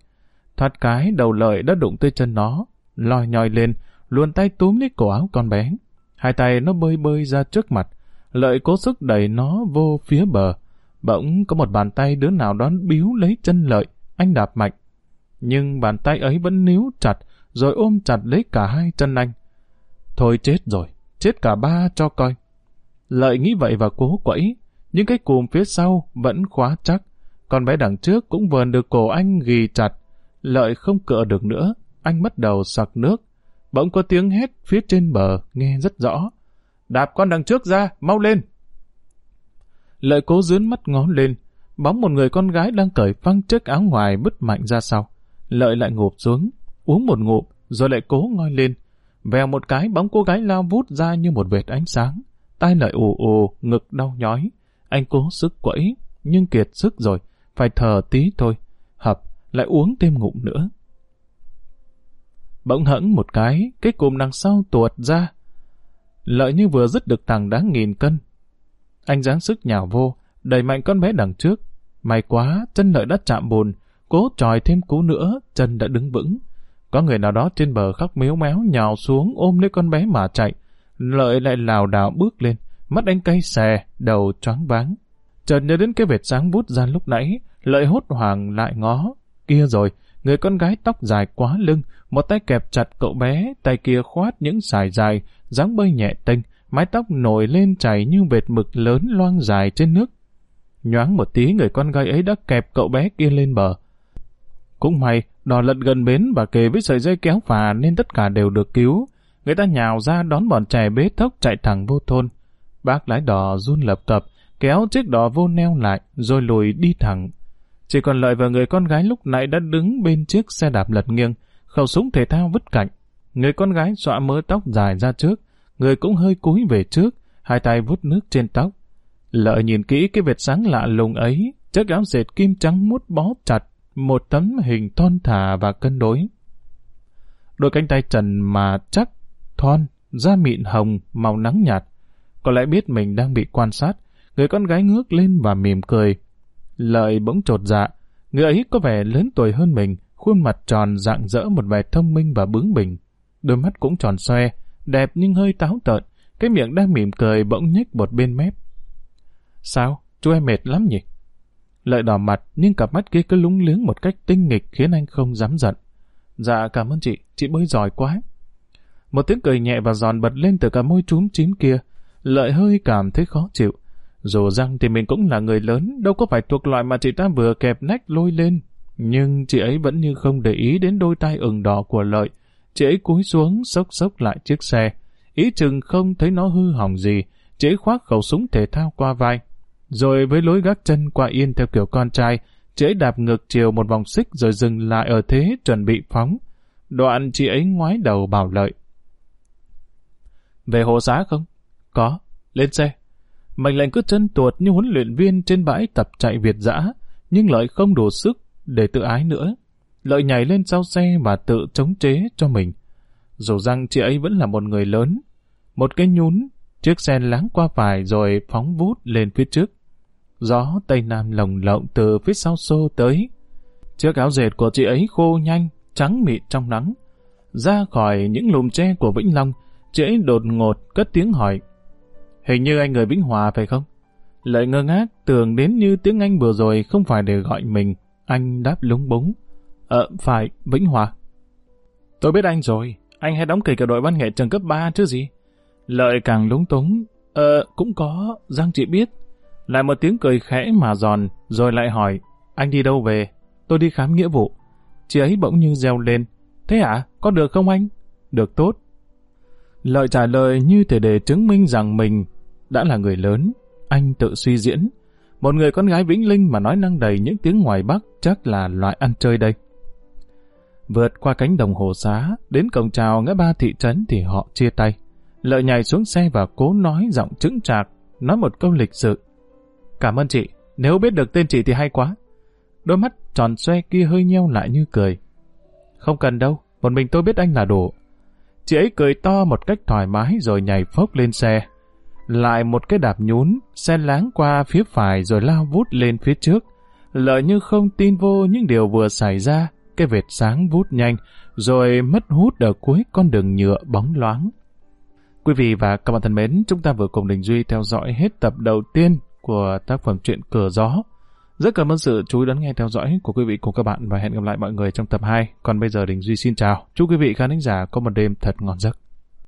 Speaker 1: Thoát cái đầu lợi đã đụng tới chân nó. Lòi nhòi lên, luồn tay túm lấy cổ áo con bé. Hai tay nó bơi bơi ra trước mặt. Lợi cố sức đẩy nó vô phía bờ. Bỗng có một bàn tay đứa nào đó biếu lấy chân lợi. Anh đạp mạnh. Nhưng bàn tay ấy vẫn níu chặt, rồi ôm chặt lấy cả hai chân anh. Thôi chết rồi, chết cả ba cho coi. Lợi nghĩ vậy và cố quẫy, nhưng cái cùm phía sau vẫn khóa chắc. Con bé đằng trước cũng vờn được cổ anh ghi chặt. Lợi không cựa được nữa, anh bắt đầu sặc nước. Bỗng có tiếng hét phía trên bờ, nghe rất rõ. Đạp con đằng trước ra, mau lên! Lợi cố dướn mắt ngó lên, bóng một người con gái đang cởi phăng chiếc áo ngoài bứt mạnh ra sau. Lợi lại ngụp xuống, uống một ngụm, rồi lại cố ngoi lên. Vèo một cái bóng cô gái lao vút ra như một vệt ánh sáng. Tai lợi ù ù, ngực đau nhói. Anh cố sức quẫy, nhưng kiệt sức rồi, phải thở tí thôi. Hập, lại uống thêm ngụm nữa. Bỗng hẫng một cái, cái cùm đằng sau tuột ra. Lợi như vừa dứt được tàng đáng nghìn cân. Anh giáng sức nhào vô, đẩy mạnh con bé đằng trước. May quá, chân lợi đã chạm bùn, cố tròi thêm cú nữa, chân đã đứng vững. Có người nào đó trên bờ khóc miếu méo nhào xuống ôm lấy con bé mà chạy. Lợi lại lào đảo bước lên, mắt anh cay xè, đầu choáng váng. Chợt nhớ đến cái vệt sáng vút ra lúc nãy, lợi hốt hoảng lại ngó. Kia rồi, Người con gái tóc dài quá lưng, một tay kẹp chặt cậu bé, tay kia khoát những sải dài, dáng bơi nhẹ tênh, mái tóc nổi lên chảy như vệt mực lớn loang dài trên nước. Nhoáng một tí người con gái ấy đã kẹp cậu bé kia lên bờ. Cũng may, đò lật gần bến và kề với sợi dây kéo phà nên tất cả đều được cứu. Người ta nhào ra đón bọn trẻ bế thốc chạy thẳng vô thôn. Bác lái đò run lập cập, kéo chiếc đò vô neo lại, rồi lùi đi thẳng. Chỉ còn lợi và người con gái lúc nãy đã đứng bên chiếc xe đạp lật nghiêng, khẩu súng thể thao vứt cạnh. Người con gái xọa mớ tóc dài ra trước, người cũng hơi cúi về trước, hai tay vút nước trên tóc. Lợi nhìn kỹ cái vệt sáng lạ lùng ấy, chiếc áo dệt kim trắng mút bó chặt, một tấm hình thon thả và cân đối. Đôi cánh tay trần mà chắc, thon, da mịn hồng, màu nắng nhạt. Có lẽ biết mình đang bị quan sát, người con gái ngước lên và mỉm cười. Lợi bỗng trột dạ, người ấy có vẻ lớn tuổi hơn mình, khuôn mặt tròn dạng dỡ một vẻ thông minh và bướng bỉnh. Đôi mắt cũng tròn xoe, đẹp nhưng hơi táo tợn, cái miệng đang mỉm cười bỗng nhếch một bên mép. Sao? Chú em mệt lắm nhỉ? Lợi đỏ mặt nhưng cặp mắt kia cứ lúng liếng một cách tinh nghịch khiến anh không dám giận. Dạ cảm ơn chị, chị bơi giỏi quá. Một tiếng cười nhẹ và giòn bật lên từ cả môi trúm chín kia. Lợi hơi cảm thấy khó chịu. Dù rằng thì mình cũng là người lớn, đâu có phải thuộc loại mà chị ta vừa kẹp nách lôi lên. Nhưng chị ấy vẫn như không để ý đến đôi tay ửng đỏ của lợi. Chị ấy cúi xuống, sốc sốc lại chiếc xe. Ý chừng không thấy nó hư hỏng gì, chị ấy khoác khẩu súng thể thao qua vai. Rồi với lối gác chân qua yên theo kiểu con trai, chị ấy đạp ngược chiều một vòng xích rồi dừng lại ở thế chuẩn bị phóng. Đoạn chị ấy ngoái đầu bảo lợi. Về hồ xá không? Có. Lên xe. Mệnh lệnh cứ chân tuột như huấn luyện viên trên bãi tập chạy Việt dã, nhưng lợi không đủ sức để tự ái nữa. Lợi nhảy lên sau xe và tự chống chế cho mình. Dù rằng chị ấy vẫn là một người lớn. Một cái nhún, chiếc xe láng qua phải rồi phóng vút lên phía trước. Gió Tây Nam lồng lộng từ phía sau xô tới. Chiếc áo dệt của chị ấy khô nhanh, trắng mịn trong nắng. Ra khỏi những lùm tre của Vĩnh Long, chị ấy đột ngột cất tiếng hỏi. Hình như anh người Vĩnh Hòa phải không? Lợi ngơ ngác, tưởng đến như tiếng Anh vừa rồi không phải để gọi mình. Anh đáp lúng búng. Ờ, phải, Vĩnh Hòa. Tôi biết anh rồi, anh hay đóng kịch ở đội văn nghệ trường cấp 3 chứ gì? Lợi càng lúng túng. Ờ, cũng có, Giang chị biết. Lại một tiếng cười khẽ mà giòn, rồi lại hỏi, anh đi đâu về? Tôi đi khám nghĩa vụ. Chị ấy bỗng như reo lên. Thế à? Có được không anh? Được tốt. Lợi trả lời như thể để chứng minh rằng mình đã là người lớn. Anh tự suy diễn. Một người con gái vĩnh linh mà nói năng đầy những tiếng ngoài Bắc chắc là loại ăn chơi đây. Vượt qua cánh đồng hồ xá, đến cổng chào ngã ba thị trấn thì họ chia tay. Lợi nhảy xuống xe và cố nói giọng chững trạc, nói một câu lịch sự. Cảm ơn chị, nếu biết được tên chị thì hay quá. Đôi mắt tròn xoe kia hơi nheo lại như cười. Không cần đâu, một mình tôi biết anh là đủ. Chị ấy cười to một cách thoải mái rồi nhảy phốc lên xe. Lại một cái đạp nhún, xe láng qua phía phải rồi lao vút lên phía trước. Lợi như không tin vô những điều vừa xảy ra, cái vệt sáng vút nhanh, rồi mất hút ở cuối con đường nhựa bóng loáng. Quý vị và các bạn thân mến, chúng ta vừa cùng Đình Duy theo dõi hết tập đầu tiên của tác phẩm truyện Cửa Gió. Rất cảm ơn sự chú ý đón nghe theo dõi của quý vị cùng các bạn và hẹn gặp lại mọi người trong tập 2. Còn bây giờ Đình Duy xin chào. Chúc quý vị khán giả có một đêm thật ngon giấc.